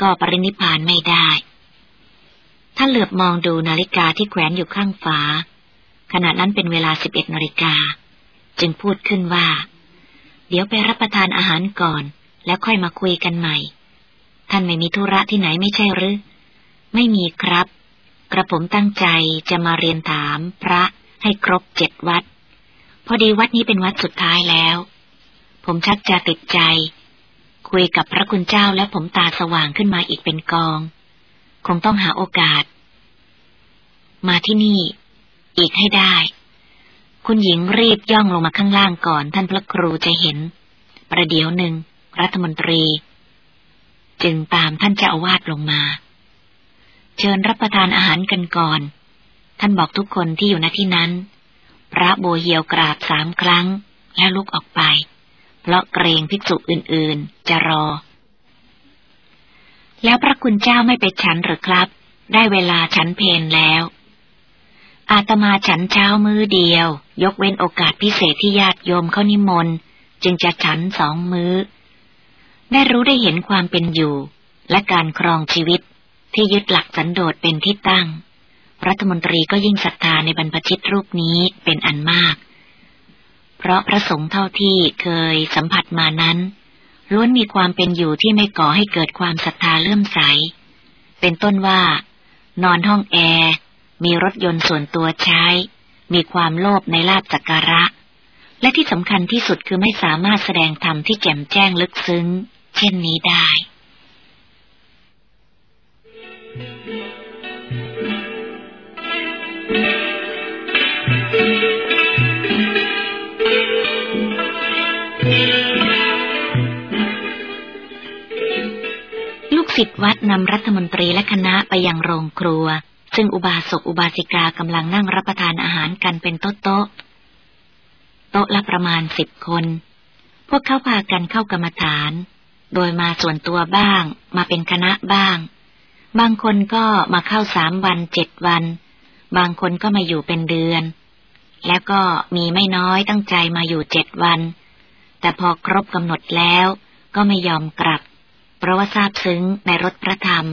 B: ก็ปรินิพานไม่ได้ ท่านเหลือบมองดูนาฬิกาที่แขวนอยู่ข้างฝาขณะนั้นเป็นเวลาสิบเอ็ดนาฬิกา จึงพูดขึ้นว่า เดี๋ยวไปรับประทานอาหารก่อน แล้วค่อยมาคุยกันใหม่ ท่านไม่มีธุระที่ไหนไม่ใช่หรือ ไม่มีครับ กระผมตั้งใจจะมาเรียนถามพระให้ครบเจ็ดวัด พอดีวัดนี้เป็นวัดสุดท้ายแล้ว ผมชักจะติดใจ คุยกับพระคุณเจ้าและผมตาสว่างขึ้นมาอีกเป็นกอง คงต้องหาโอกาส มาที่นี่ อีกให้ได้ คุณหญิงรีบย่องลงมาข้างล่างก่อน ท่านพระครูจะเห็น ประเดี๋ยวหนึ่ง รัฐมนตรี จึงตามท่านเจ้าอาวาสลงมา เชิญรับประทานอาหารกันก่อน ท่านบอกทุกคนที่อยู่ณที่นั้น พระโบเฮียวกราบสามครั้งแล้วลุกออกไป เพราะเกรงภิกษุอื่นๆ จะรอ แล้วพระคุณเจ้าไม่ไปฉันหรือครับ ได้เวลาฉันเพนแล้ว อาตมาฉันเช้ามือเดียว ยกเว้นโอกาสพิเศษที่ญาติโยมเขานิมนต์จึงจะฉันสองมือ้อ ได้รู้ได้เห็นความเป็นอยู่ และการครองชีวิตที่ยึดหลักสันโดษเป็นที่ตั้ง รัฐมนตรีก็ยิ่งศรัทธาในบรรพชิตรูปนี้เป็นอันมาก เพราะพระสงฆ์เท่าที่เคยสัมผัสมานั้น ล้วนมีความเป็นอยู่ที่ไม่ก่อให้เกิดความศรัทธาเลื่อมใส เป็นต้นว่า นอนห้องแอร์ มีรถยนต์ส่วนตัวใช้ มีความโลภในลาบจักระ และที่สำคัญที่สุดคือไม่สามารถแสดงธรรมที่แจ่มแจ้งลึกซึ้ง เช่นนี้ได้ สิทธิวัดนำรัฐมนตรีและคณะไปยังโรงครัว ซึ่งอุบาสกอุบาสิกากำลังนั่งรับประทานอาหารกันเป็นโต๊ะโต๊ะโต๊ะละประมาณสิบคน พวกเขาพากันเข้ากรรมฐาน โดยมาส่วนตัวบ้าง มาเป็นคณะบ้าง บางคนก็มาเข้าสามวันเจ็ดวัน บางคนก็มาอยู่เป็นเดือน แล้วก็มีไม่น้อยตั้งใจมาอยู่เจ็ดวัน แต่พอครบกำหนดแล้วก็ไม่ยอมกลับ เพราะว่าทราบซึ้งในรถพระธรรม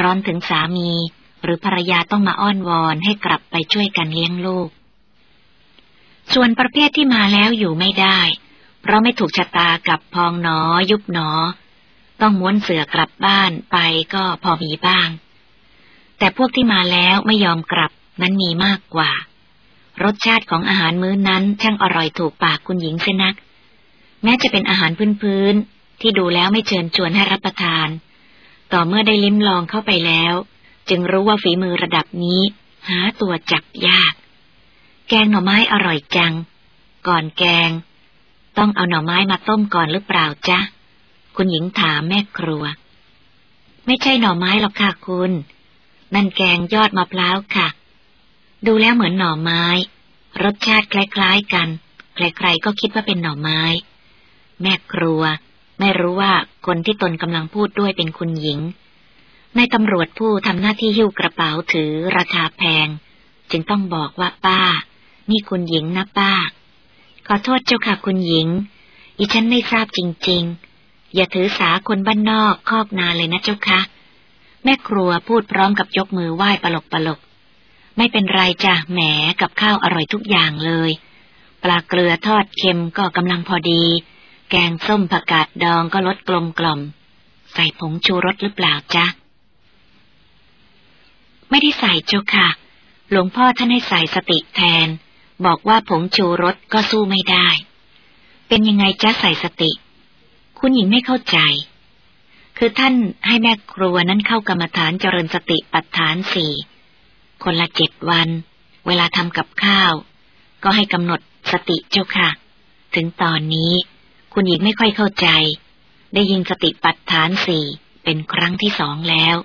B: ร้อนถึงสามี หรือภรรยาต้องมาอ้อนวอนให้กลับไปช่วยกันเลี้ยงลูก ส่วนประเภทที่มาแล้วอยู่ไม่ได้ เพราะไม่ถูกชะตากับพองหนอ ยุบหนอ ต้องม้วนเสือกลับบ้านไปก็พอมีบ้าง แต่พวกที่มาแล้วไม่ยอมกลับนั้นมีมากกว่า รสชาติของอาหารมื้อนั้นช่างอร่อยถูกปากคุณหญิงเสนัก แม้จะเป็นอาหารพื้นๆ ที่ดูแล้วไม่เชิญชวนให้รับประทาน ต่อเมื่อได้ลิ้มลองเข้าไปแล้ว จึงรู้ว่าฝีมือระดับนี้ หาตัวจับยาก แกงหน่อไม้อร่อยจัง ก่อนแกง ต้องเอาหน่อไม้มาต้มก่อนหรือเปล่าจ๊ะ คุณหญิงถามแม่ครัว ไม่ใช่หน่อไม้หรอกค่ะคุณ นั่นแกงยอดมะพร้าวค่ะ ดูแล้วเหมือนหน่อไม้ รสชาติคล้ายๆกัน ใครๆก็คิดว่าเป็นหน่อไม้ แม่ครัว ไม่รู้ว่าคนที่ตนกำลังพูดด้วยเป็นคุณหญิงนายตำรวจผู้ทำหน้าที่หิ้วกระเป๋าถือราคาแพง จึงต้องบอกว่าป้า นี่คุณหญิงนะป้า ขอโทษเจ้าค่ะคุณหญิง อีฉันไม่ทราบจริง ๆ อย่าถือสาคนบ้านนอกคอกนาเลยนะเจ้าค่ะแม่ครัวพูดพร้อมกับยกมือไหว้ปลกปลกไม่เป็นไรจ้ะแหมกับข้าวอร่อยทุกอย่างเลย ปลาเกลือทอดเค็มก็กำลังพอดี แกงส้มผักกาดดองก็รสกลมกล่อม ใส่ผงชูรสหรือเปล่าจ๊ะ ไม่ได้ใส่เจ้าค่ะ หลวงพ่อท่านให้ใส่สติแทน บอกว่าผงชูรสก็สู้ไม่ได้ เป็นยังไงจ๊ะใส่สติ คุณหญิงไม่เข้าใจ คือท่านให้แม่ครัวนั้นเข้ากรรมฐานเจริญสติปัฏฐานสี่คนละเจ็ดวัน เวลาทำกับข้าว ก็ให้กำหนดสติเจ้าค่ะ ถึงตอนนี้ คุณหญิงไม่ค่อยเข้าใจ ได้ยินสติปัฏฐานสี่เป็นครั้งที่สองแล้ว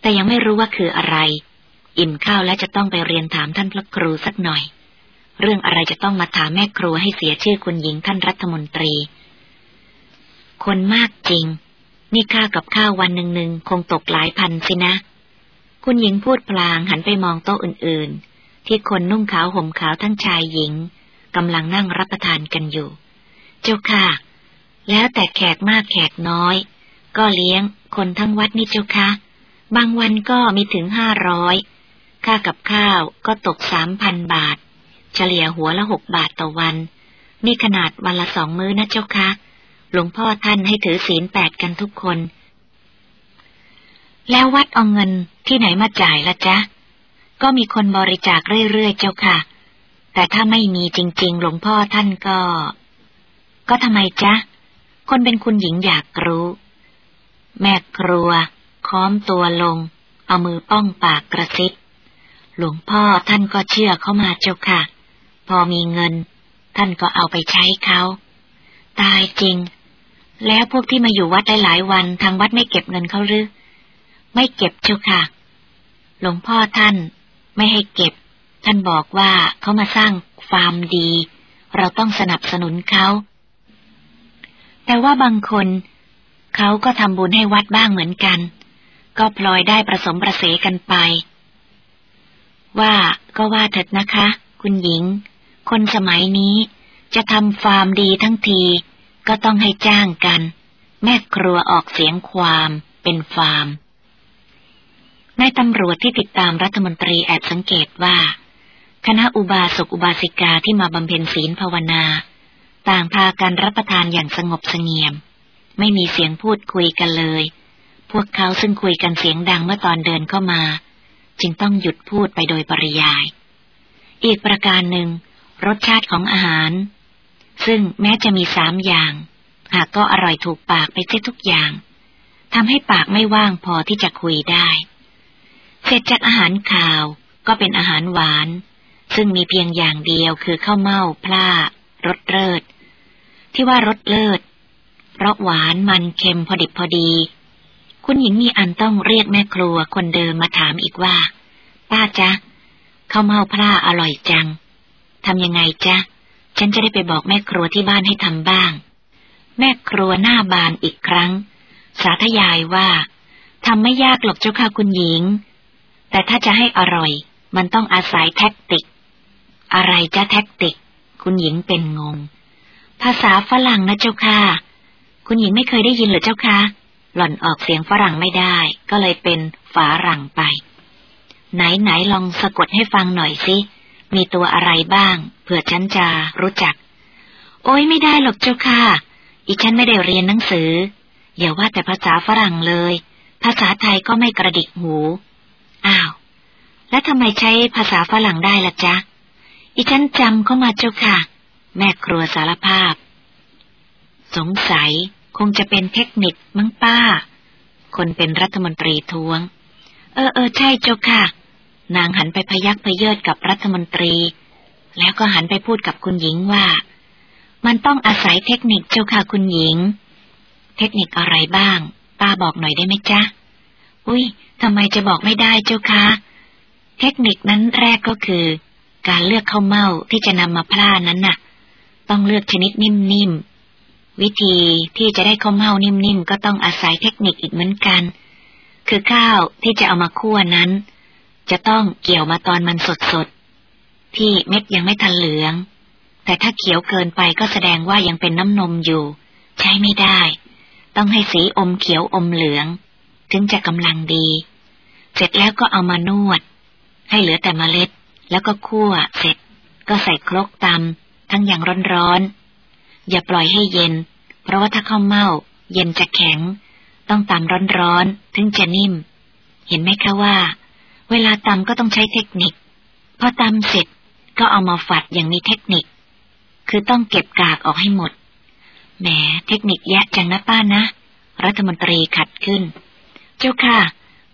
B: แต่ยังไม่รู้ว่าคืออะไร อิ่มข้าวและจะต้องไปเรียนถามท่านพระครูสักหน่อย เรื่องอะไรจะต้องมาถามแม่ครูให้เสียชื่อคุณหญิงท่านรัฐมนตรี คนมากจริง นี่ค่ากับข้าววันหนึ่งหนึ่งคงตกหลายพันสินะ คุณหญิงพูดพลางหันไปมองโต๊ะอื่น ๆ ที่คนนุ่งขาวห่มขาวทั้งชายหญิงกำลังนั่งรับประทานกันอยู่ เจ้าค่ะ แล้วแต่แขกมากแขกน้อย ก็เลี้ยงคนทั้งวัดนี่เจ้าค่ะ บางวันก็มีถึงห้าร้อย ค่ากับข้าวก็ตกสามพันบาท เฉลี่ยหัวละหกบาทต่อวัน นี่ขนาดวันละสองมื้อนะเจ้าค่ะ หลวงพ่อท่านให้ถือศีลแปดกันทุกคน แล้ววัดเอาเงินที่ไหนมาจ่ายละจ๊ะ ก็มีคนบริจาคเรื่อยๆเจ้าค่ะ แต่ถ้าไม่มีจริง ๆ หลวงพ่อท่านก็ ก็ทำไมจ๊ะ คนเป็นคุณหญิงอยากรู้ แม่ครัว ค้อมตัวลง เอามือป้องปากกระซิบ หลวงพ่อท่านก็เชื่อเข้ามาเจ้าค่ะ พอมีเงิน ท่านก็เอาไปใช้เขา ตายจริง แล้วพวกที่มาอยู่วัดหลายๆวันทางวัดไม่เก็บเงินเขาหรือ ไม่เก็บเจ้าค่ะ หลวงพ่อท่านไม่ให้เก็บ ท่านบอกว่าเขามาสร้างฟาร์มดี เราต้องสนับสนุนเขา แต่ว่าบางคน เขาก็ทำบุญให้วัดบ้างเหมือนกัน ก็พลอยได้ประสมประเสกันไป ว่าก็ว่าเถิดนะคะ คุณหญิง คนสมัยนี้จะทำฟาร์มดีทั้งที ก็ต้องให้จ้างกัน แม่ครัวออกเสียงความเป็นฟาร์มนายตำรวจที่ติดตามรัฐมนตรีแอบสังเกตว่า คณะอุบาสกอุบาสิกาที่มาบำเพ็ญศีลภาวนา ต่างพากันรับประทานอย่างสงบเสงี่ยม ไม่มีเสียงพูดคุยกันเลย พวกเขาซึ่งคุยกันเสียงดังเมื่อตอนเดินเข้ามา จึงต้องหยุดพูดไปโดยปริยาย อีกประการหนึ่ง รสชาติของอาหาร ซึ่งแม้จะมีสามอย่าง หากก็อร่อยถูกปากไปเสียทุกอย่างทำให้ปากไม่ว่างพอที่จะคุยได้ เสร็จจากอาหารข่าวก็เป็นอาหารหวาน ซึ่งมีเพียงอย่างเดียวคือข้าวเม่าพลา รสเลิศที่ว่ารสเลิศเพราะหวานมันเค็มพอดิบพอดี คุณหญิงมีอันต้องเรียกแม่ครัวคนเดิมมาถามอีกว่า ป้าจ๊ะข้าวเม่าพลาอร่อยจังทำยังไงจ๊ะ ฉันจะได้ไปบอกแม่ครัวที่บ้านให้ทำบ้าง แม่ครัวหน้าบานอีกครั้ง สาธยายว่าทำไม่ยากหรอกเจ้าค่ะคุณหญิง แต่ถ้าจะให้อร่อย มันต้องอาศัยแท็กติก อะไรจะแท็กติก คุณหญิงเป็นงง ภาษาฝรั่งนะเจ้าค่ะ คุณหญิงไม่เคยได้ยินหรือเจ้าค่ะ หล่อนออกเสียงฝรั่งไม่ได้ ก็เลยเป็นฝารั่งไป ไหนไหนลองสะกดให้ฟังหน่อยสิ มีตัวอะไรบ้าง เผื่อฉันจะรู้จัก โอ้ยไม่ได้หรอกเจ้าค่ะ อีฉันไม่ได้เรียนหนังสือ อย่าว่าแต่ภาษาฝรั่งเลย ภาษาไทยก็ไม่กระดิกหู อ้าว แล้วทำไมใช้ภาษาฝรั่งได้ล่ะจ๊ะ อีฉันจำเข้ามาเจ้าค่ะ แม่ครัวสารภาพ สงสัยคงจะเป็นเทคนิคมั้งป้า คนเป็นรัฐมนตรีท้วง เออเออใช่เจ้าค่ะ นางหันไปพยักพเยิดกับรัฐมนตรี แล้วก็หันไปพูดกับคุณหญิงว่า มันต้องอาศัยเทคนิคเจ้าค่ะคุณหญิง เทคนิคอะไรบ้าง ป้าบอกหน่อยได้ไหมจ๊ะ อุ้ยทำไมจะบอกไม่ได้เจ้าคะเทคนิคนั้นแรกก็คือ การเลือกข้าวเม่าที่จะนำมาพล่านั้นน่ะ ต้องเลือกชนิดนิ่มๆ วิธีที่จะได้ข้าวเม่านิ่มๆ ก็ต้องอาศัยเทคนิคอีกเหมือนกัน คือข้าวที่จะเอามาคั่วนั้น จะต้องเกี่ยวมาตอนมันสดๆ ที่เม็ดยังไม่ทันเหลือง แต่ถ้าเขียวเกินไปก็แสดงว่ายังเป็นน้ำนมอยู่ ใช้ไม่ได้ ต้องให้สีอมเขียวอมเหลือง ถึงจะกำลังดี เสร็จแล้วก็เอามานวด ให้เหลือแต่เมล็ด แล้วก็คั่วเสร็จ ก็ใส่ครกตำทั้งอย่างร้อนๆ อย่าปล่อยให้เย็น เพราะว่าถ้าข้าวเม่า เย็นจะแข็ง ต้องตำร้อนๆ ถึงจะนิ่ม เห็นไหมคะว่า เวลาตำก็ต้องใช้เทคนิค พอตำเสร็จก็เอามาฝัดอย่างมีเทคนิค คือต้องเก็บกากออกให้หมด แหม เทคนิคแยะจังนะป้านะ รัฐมนตรีขัดขึ้น เจ้าค่ะ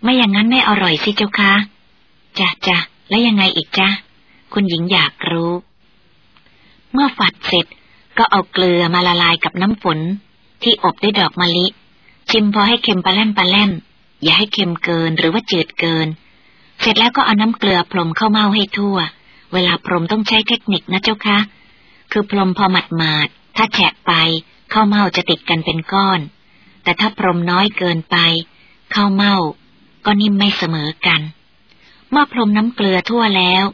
B: ไม่อย่างนั้นไม่อร่อยสิเจ้าค่ะจ้ะจ้ะ แล้วยังไงอีกจ้ะคุณหญิงอยากรู้ เมื่อฝัดเสร็จก็เอาเกลือมาละลายกับน้ำฝน ที่อบด้วยดอกมะลิ ชิมพอให้เค็มปลาแล่มปลาแล่ม อย่าให้เค็มเกินหรือว่าจืดเกิน เสร็จแล้วก็เอาน้ำเกลือพรมเข้าเมาให้ทั่ว เวลาพรมต้องใช้เทคนิคนะเจ้าคะ คือพรมพอหมาดหมาดถ้าแฉะไปข้าวเมาจะติดกันเป็นก้อน แต่ถ้าพรมน้อยเกินไปข้าวเมาก็นิ่มไม่เสมอกัน เมื่อพรมน้ำเกลือทั่วแล้ว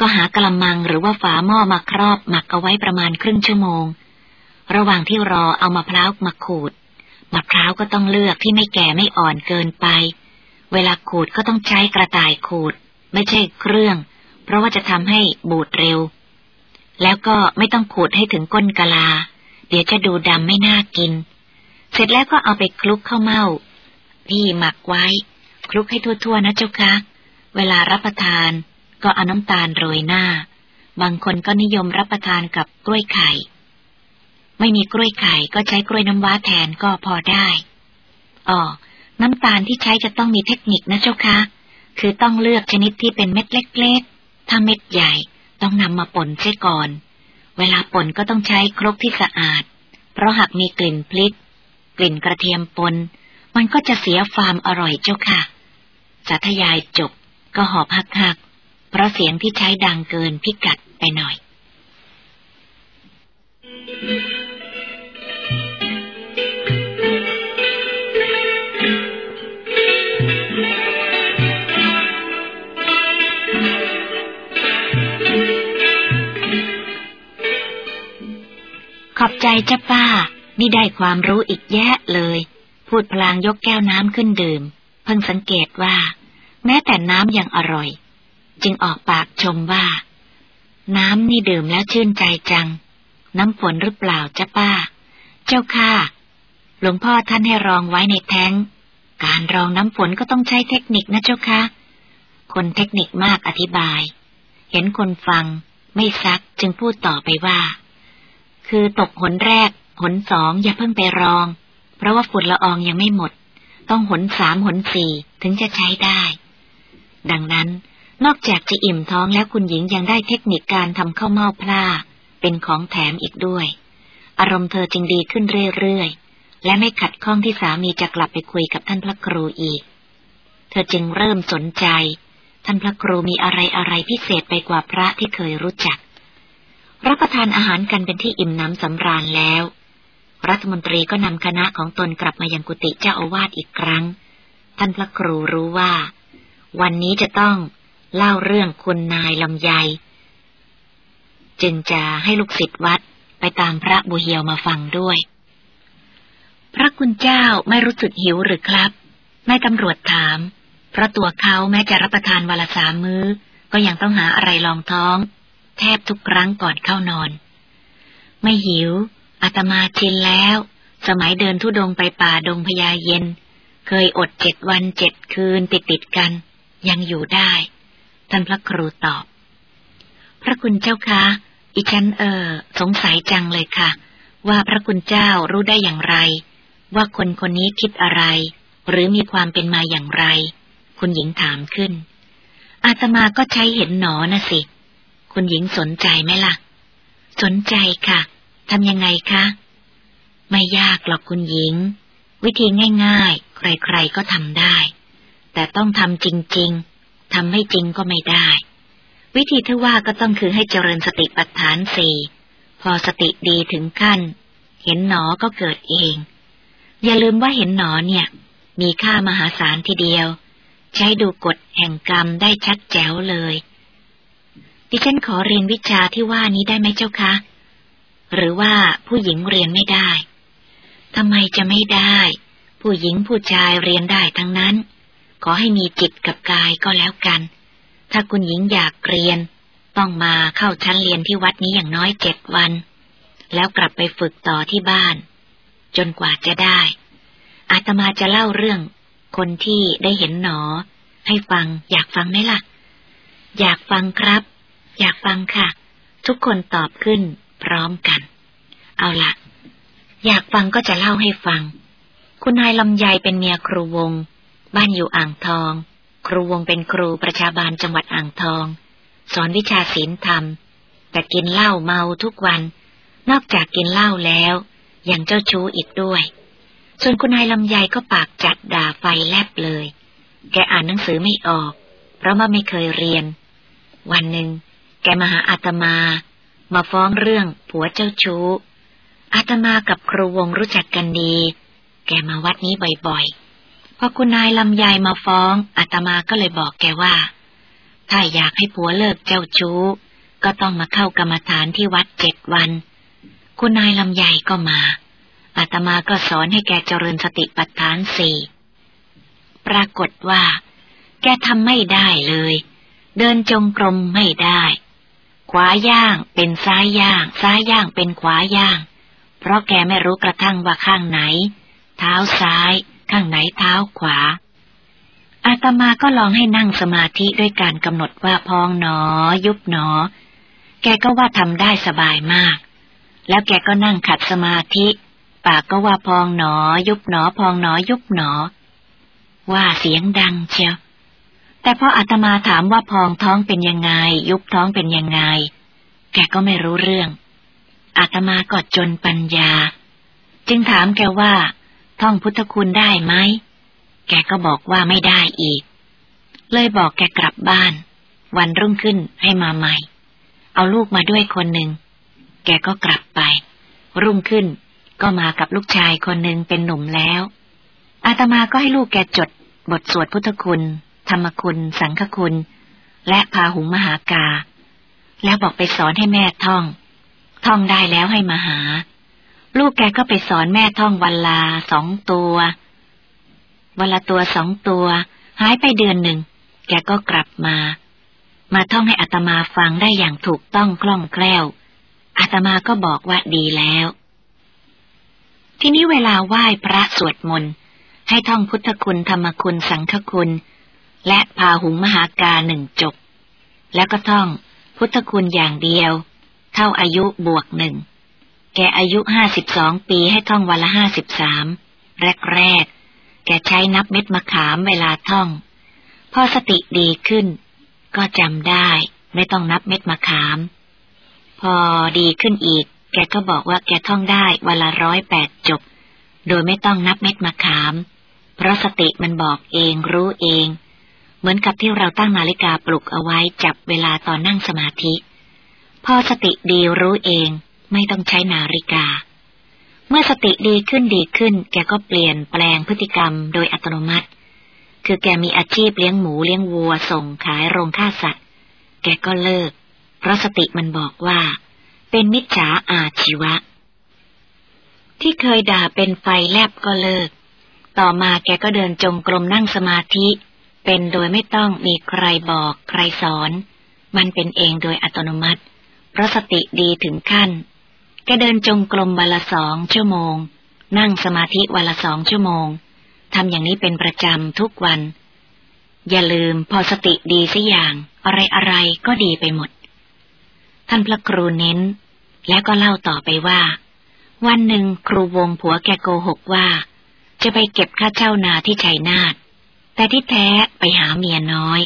B: ก็หากระมังหรือว่าฝาหม้อมาครอบหมักเอาไว้ประมาณครึ่งชั่วโมง ระหว่างที่รอเอามะพร้าวมาขูดมะพร้าวก็ต้องเลือกที่ไม่แก่ไม่อ่อนเกินไป เวลาขูดก็ต้องใช้กระต่ายขูด ไม่ใช่เครื่อง เพราะว่าจะทำให้บูดเร็ว แล้วก็ไม่ต้องขูดให้ถึงก้นกะลา เดี๋ยวจะดูดำไม่น่ากิน เสร็จแล้วก็เอาไปคลุกข้าวเม่าพี่หมักไว้ คลุกให้ทั่วๆนะเจ้าคะ เวลารับประทานก็เอาน้ำตาลโรยหน้า บางคนก็นิยมรับประทานกับกล้วยไข่ ไม่มีกล้วยไข่ก็ใช้กล้วยน้ำว้าแทนก็พอได้อ๋อน้ำตาลที่ใช้จะต้องมีเทคนิคนะเจ้าคะ คือต้องเลือกชนิดที่เป็นเม็ดเล็กๆ ถ้าเม็ดใหญ่ต้องนำมาป่นเสียก่อน เวลาป่นก็ต้องใช้ครกที่สะอาด เพราะหากมีกลิ่นพลิก กลิ่นกระเทียมปน มันก็จะเสียฟามอร่อยเจ้าค่ะ สาธยายจบ ก็หอบหักๆเพราะเสียงที่ใช้ดังเกินพิกัดไปหน่อย ขอบใจจ้าป้า นี่ได้ความรู้อีกแยะเลย พูดพลางยกแก้วน้ำขึ้นดื่ม เพิ่งสังเกตว่า แม้แต่น้ำยังอร่อย จึงออกปากชมว่า น้ำนี่ดื่มแล้วชื่นใจจัง น้ำฝนหรือเปล่าจ้าป้า เจ้าค่ะ หลวงพ่อท่านให้รองไว้ในแท้ง การรองน้ำฝนก็ต้องใช้เทคนิคนะเจ้าค่ะ คนเทคนิคมากอธิบาย เห็นคนฟัง ไม่ซักจึงพูดต่อไปว่า คือตกหนแรก หนสองอย่าเพิ่งไปรอง เพราะว่าฝุ่นละอองยังไม่หมดต้องหนสามหนสี่ถึงจะใช้ได้ ดังนั้น นอกจากจะอิ่มท้องแล้วคุณหญิงยังได้เทคนิคการทำข้าวเม่าพลาเป็นของแถมอีกด้วย อารมณ์เธอจึงดีขึ้นเรื่อยๆ และไม่ขัดข้องที่สามีจะกลับไปคุยกับท่านพระครูอีก เธอจึงเริ่มสนใจ ท่านพระครูมีอะไรอะไรพิเศษไปกว่าพระที่เคยรู้จัก รับประทานอาหารกันเป็นที่อิ่มน้ำสำราญแล้ว รัฐมนตรีก็นำคณะของตนกลับมายังกุฏิเจ้าอาวาสอีกครั้ง ท่านพระครูรู้ว่า วันนี้จะต้องเล่าเรื่องคุณนายลำไย จึงจะให้ลูกศิษย์วัดไปตามพระบุเหียวมาฟังด้วย พระคุณเจ้าไม่รู้สึกหิวหรือครับนายตำรวจถาม เพราะตัวเขาแม้จะรับประทานวันละสามมื้อ ก็ยังต้องหาอะไรรองท้อง แทบทุกครั้งก่อนเข้านอน ไม่หิวอาตมาชินแล้ว สมัยเดินทุดงไปป่าดงพญาเย็น เคยอดเจ็ดวันเจ็ดคืนติดติดกัน ยังอยู่ได้ ท่านพระครูตอบ พระคุณเจ้าคะ อีฉันเออสงสัยจังเลยค่ะ ว่าพระคุณเจ้ารู้ได้อย่างไร ว่าคนคนนี้คิดอะไร หรือมีความเป็นมาอย่างไร คุณหญิงถามขึ้น อาตมาก็ใช้เห็นหนอนะสิ คุณหญิงสนใจไหมล่ะ สนใจค่ะทำยังไงคะ ไม่ยากหรอกคุณหญิง วิธีง่าย ๆ ใครๆก็ทำได้ แต่ต้องทำจริง ๆ ทำไม่จริงก็ไม่ได้ วิธีที่ว่าก็ต้องคือให้เจริญสติปัฏฐานสี่ พอสติดีถึงขั้น เห็นหนอก็เกิดเอง อย่าลืมว่าเห็นหนอเนี่ย มีค่ามหาศาลทีเดียว ใช้ดูกฎแห่งกรรมได้ชัดแจ๋วเลย ดิฉันขอเรียนวิชาที่ว่านี้ได้ไหมเจ้าคะ หรือว่าผู้หญิงเรียนไม่ได้ทำไมจะไม่ได้ ผู้หญิงผู้ชายเรียนได้ทั้งนั้น ขอให้มีจิตกับกายก็แล้วกัน ถ้าคุณหญิงอยากเรียน ต้องมาเข้าชั้นเรียนที่วัดนี้อย่างน้อยเจ็ดวัน แล้วกลับไปฝึกต่อที่บ้าน จนกว่าจะได้ อาตมาจะเล่าเรื่อง คนที่ได้เห็นหนอ ให้ฟัง อยากฟังไหมล่ะ อยากฟังครับ อยากฟังค่ะ ทุกคนตอบขึ้นพร้อมกัน เอาละอยากฟังก็จะเล่าให้ฟัง คุณนายลำไยเป็นเมียครูวง บ้านอยู่อ่างทอง ครูวงเป็นครูประชาบาลจังหวัดอ่างทอง สอนวิชาศีลธรรม แต่กินเหล้าเมาทุกวัน นอกจากกินเหล้าแล้วยังเจ้าชู้อีกด้วย ส่วนคุณนายลำไยก็ปากจัดด่าไฟแลบเลย แกอ่านหนังสือไม่ออก เพราะว่าไม่เคยเรียน วันหนึ่ง แกมาหาอาตมา มาฟ้องเรื่องผัวเจ้าชู้อาตมากับครูวงรู้จักกันดี แกมาวัดนี้บ่อยๆ พอคุณนายลำยายมาฟ้องอาตมาก็เลยบอกแกว่า ถ้าอยากให้ผัวเลิกเจ้าชู้ ก็ต้องมาเข้ากรรมฐานที่วัดเจ็ดวัน คุณนายลำไยก็มาอาตมาก็สอนให้แกเจริญสติปัฏฐานสี่ปรากฏว่า แกทำไม่ได้เลย เดินจงกรมไม่ได้ ขวาย่างเป็นซ้ายย่าง ซ้ายย่างเป็นขวาย่าง เพราะแกไม่รู้กระทั่งว่าข้างไหน เท้าซ้าย ข้างไหนเท้าขวา อาตมาก็ลองให้นั่งสมาธิด้วยการกำหนดว่าพองหนอ ยุบหนอ แกก็ว่าทำได้สบายมาก แล้วแกก็นั่งขัดสมาธิ ปากก็ว่าพองหนอ ยุบหนอ พองหนอ ยุบหนอ ว่าเสียงดังเชียวแต่พออาตมาถามว่าพองท้องเป็นยังไง ยุบท้องเป็นยังไง แกก็ไม่รู้เรื่องอาตมาก็จนปัญญา จึงถามแกว่า ท่องพุทธคุณได้ไหม แกก็บอกว่าไม่ได้อีก เลยบอกแกกลับบ้าน วันรุ่งขึ้นให้มาใหม่ เอาลูกมาด้วยคนหนึ่ง แกก็กลับไป รุ่งขึ้นก็มากับลูกชายคนหนึ่งเป็นหนุ่มแล้ว อาตมาก็ให้ลูกแกจด บทสวดพุทธคุณ ธรรมคุณ สังฆคุณ และพาหุงมหากา แล้วบอกไปสอนให้แม่ท่อง ท่องได้แล้วให้มาหา ลูกแกก็ไปสอนแม่ท่องวันลาสองตัว วันละตัวสองตัว หายไปเดือนหนึ่ง แกก็กลับมา มาท่องให้อัตมาฟังได้อย่างถูกต้องคล่องแคล่วอาตมาก็บอกว่าดีแล้ว ทีนี้เวลาไหว้พระสวดมนต์ให้ท่องพุทธคุณธรรมคุณสังฆคุณ และพาหุงมหากาหนึ่งจบ แล้วก็ท่องพุทธคุณอย่างเดียว เท่าอายุบวกหนึ่ง แกอายุห้าสิบสองปีให้ท่องวันละห้าสิบสามแรกแรกแกใช้นับเม็ดมะขามเวลาท่อง พอสติดีขึ้น ก็จำได้ไม่ต้องนับเม็ดมะขาม พอดีขึ้นอีก แกก็บอกว่าแกท่องได้วันละร้อยแปดจบ โดยไม่ต้องนับเม็ดมะขาม เพราะสติมันบอกเองรู้เอง เหมือนกับที่เราตั้งนาฬิกาปลุกเอาไว้จับเวลาตอนนั่งสมาธิ พอสติดีรู้เอง ไม่ต้องใช้นาฬิกา เมื่อสติดีขึ้นดีขึ้น แกก็เปลี่ยนแปลงพฤติกรรมโดยอัตโนมัติ คือแกมีอาชีพเลี้ยงหมูเลี้ยงวัวส่งขายโรงฆ่าสัตว์ แกก็เลิก เพราะสติมันบอกว่า เป็นมิจฉาอาชีวะ ที่เคยด่าเป็นไฟแลบก็เลิก ต่อมาแกก็เดินจงกรมนั่งสมาธิ เป็นโดยไม่ต้องมีใครบอกใครสอน มันเป็นเองโดยอัตโนมัติเพราะสติดีถึงขั้น แกเดินจงกรมวันละสองชั่วโมง นั่งสมาธิวันละสองชั่วโมง ทำอย่างนี้เป็นประจำทุกวัน อย่าลืมพอสติดีสัอย่าง อะไรอะไรก็ดีไปหมด ท่านพระครูเน้น แล้วก็เล่าต่อไปว่า วันหนึ่งครูวงผัวแกโกหกว่า จะไปเก็บค่าเช่านาที่ชัยนาท แต่ที่แท้ไปหาเมียน้อย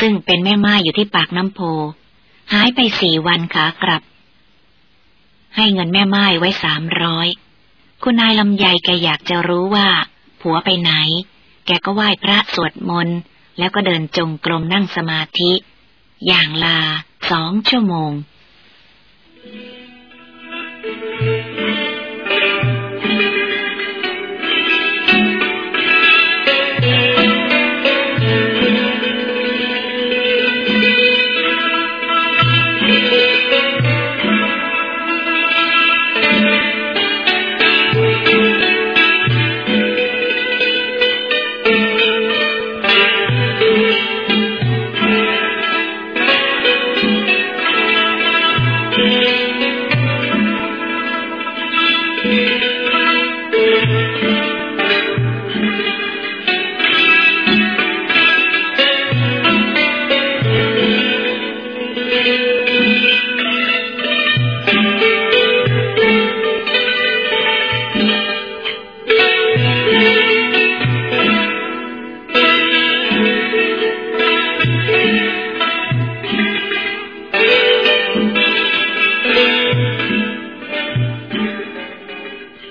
B: ซึ่งเป็นแม่ไม้อยู่ที่ปากน้ำโพ หายไปสี่วันขากลับ ให้เงินแม่ไม้ไว้สามร้อย คุณนายลำไยแกอยากจะรู้ว่า ผัวไปไหน แกก็ไหว้พระสวดมนต์แล้วก็เดินจงกรมนั่งสมาธิ อย่างลาสองชั่วโมง
A: Thank you.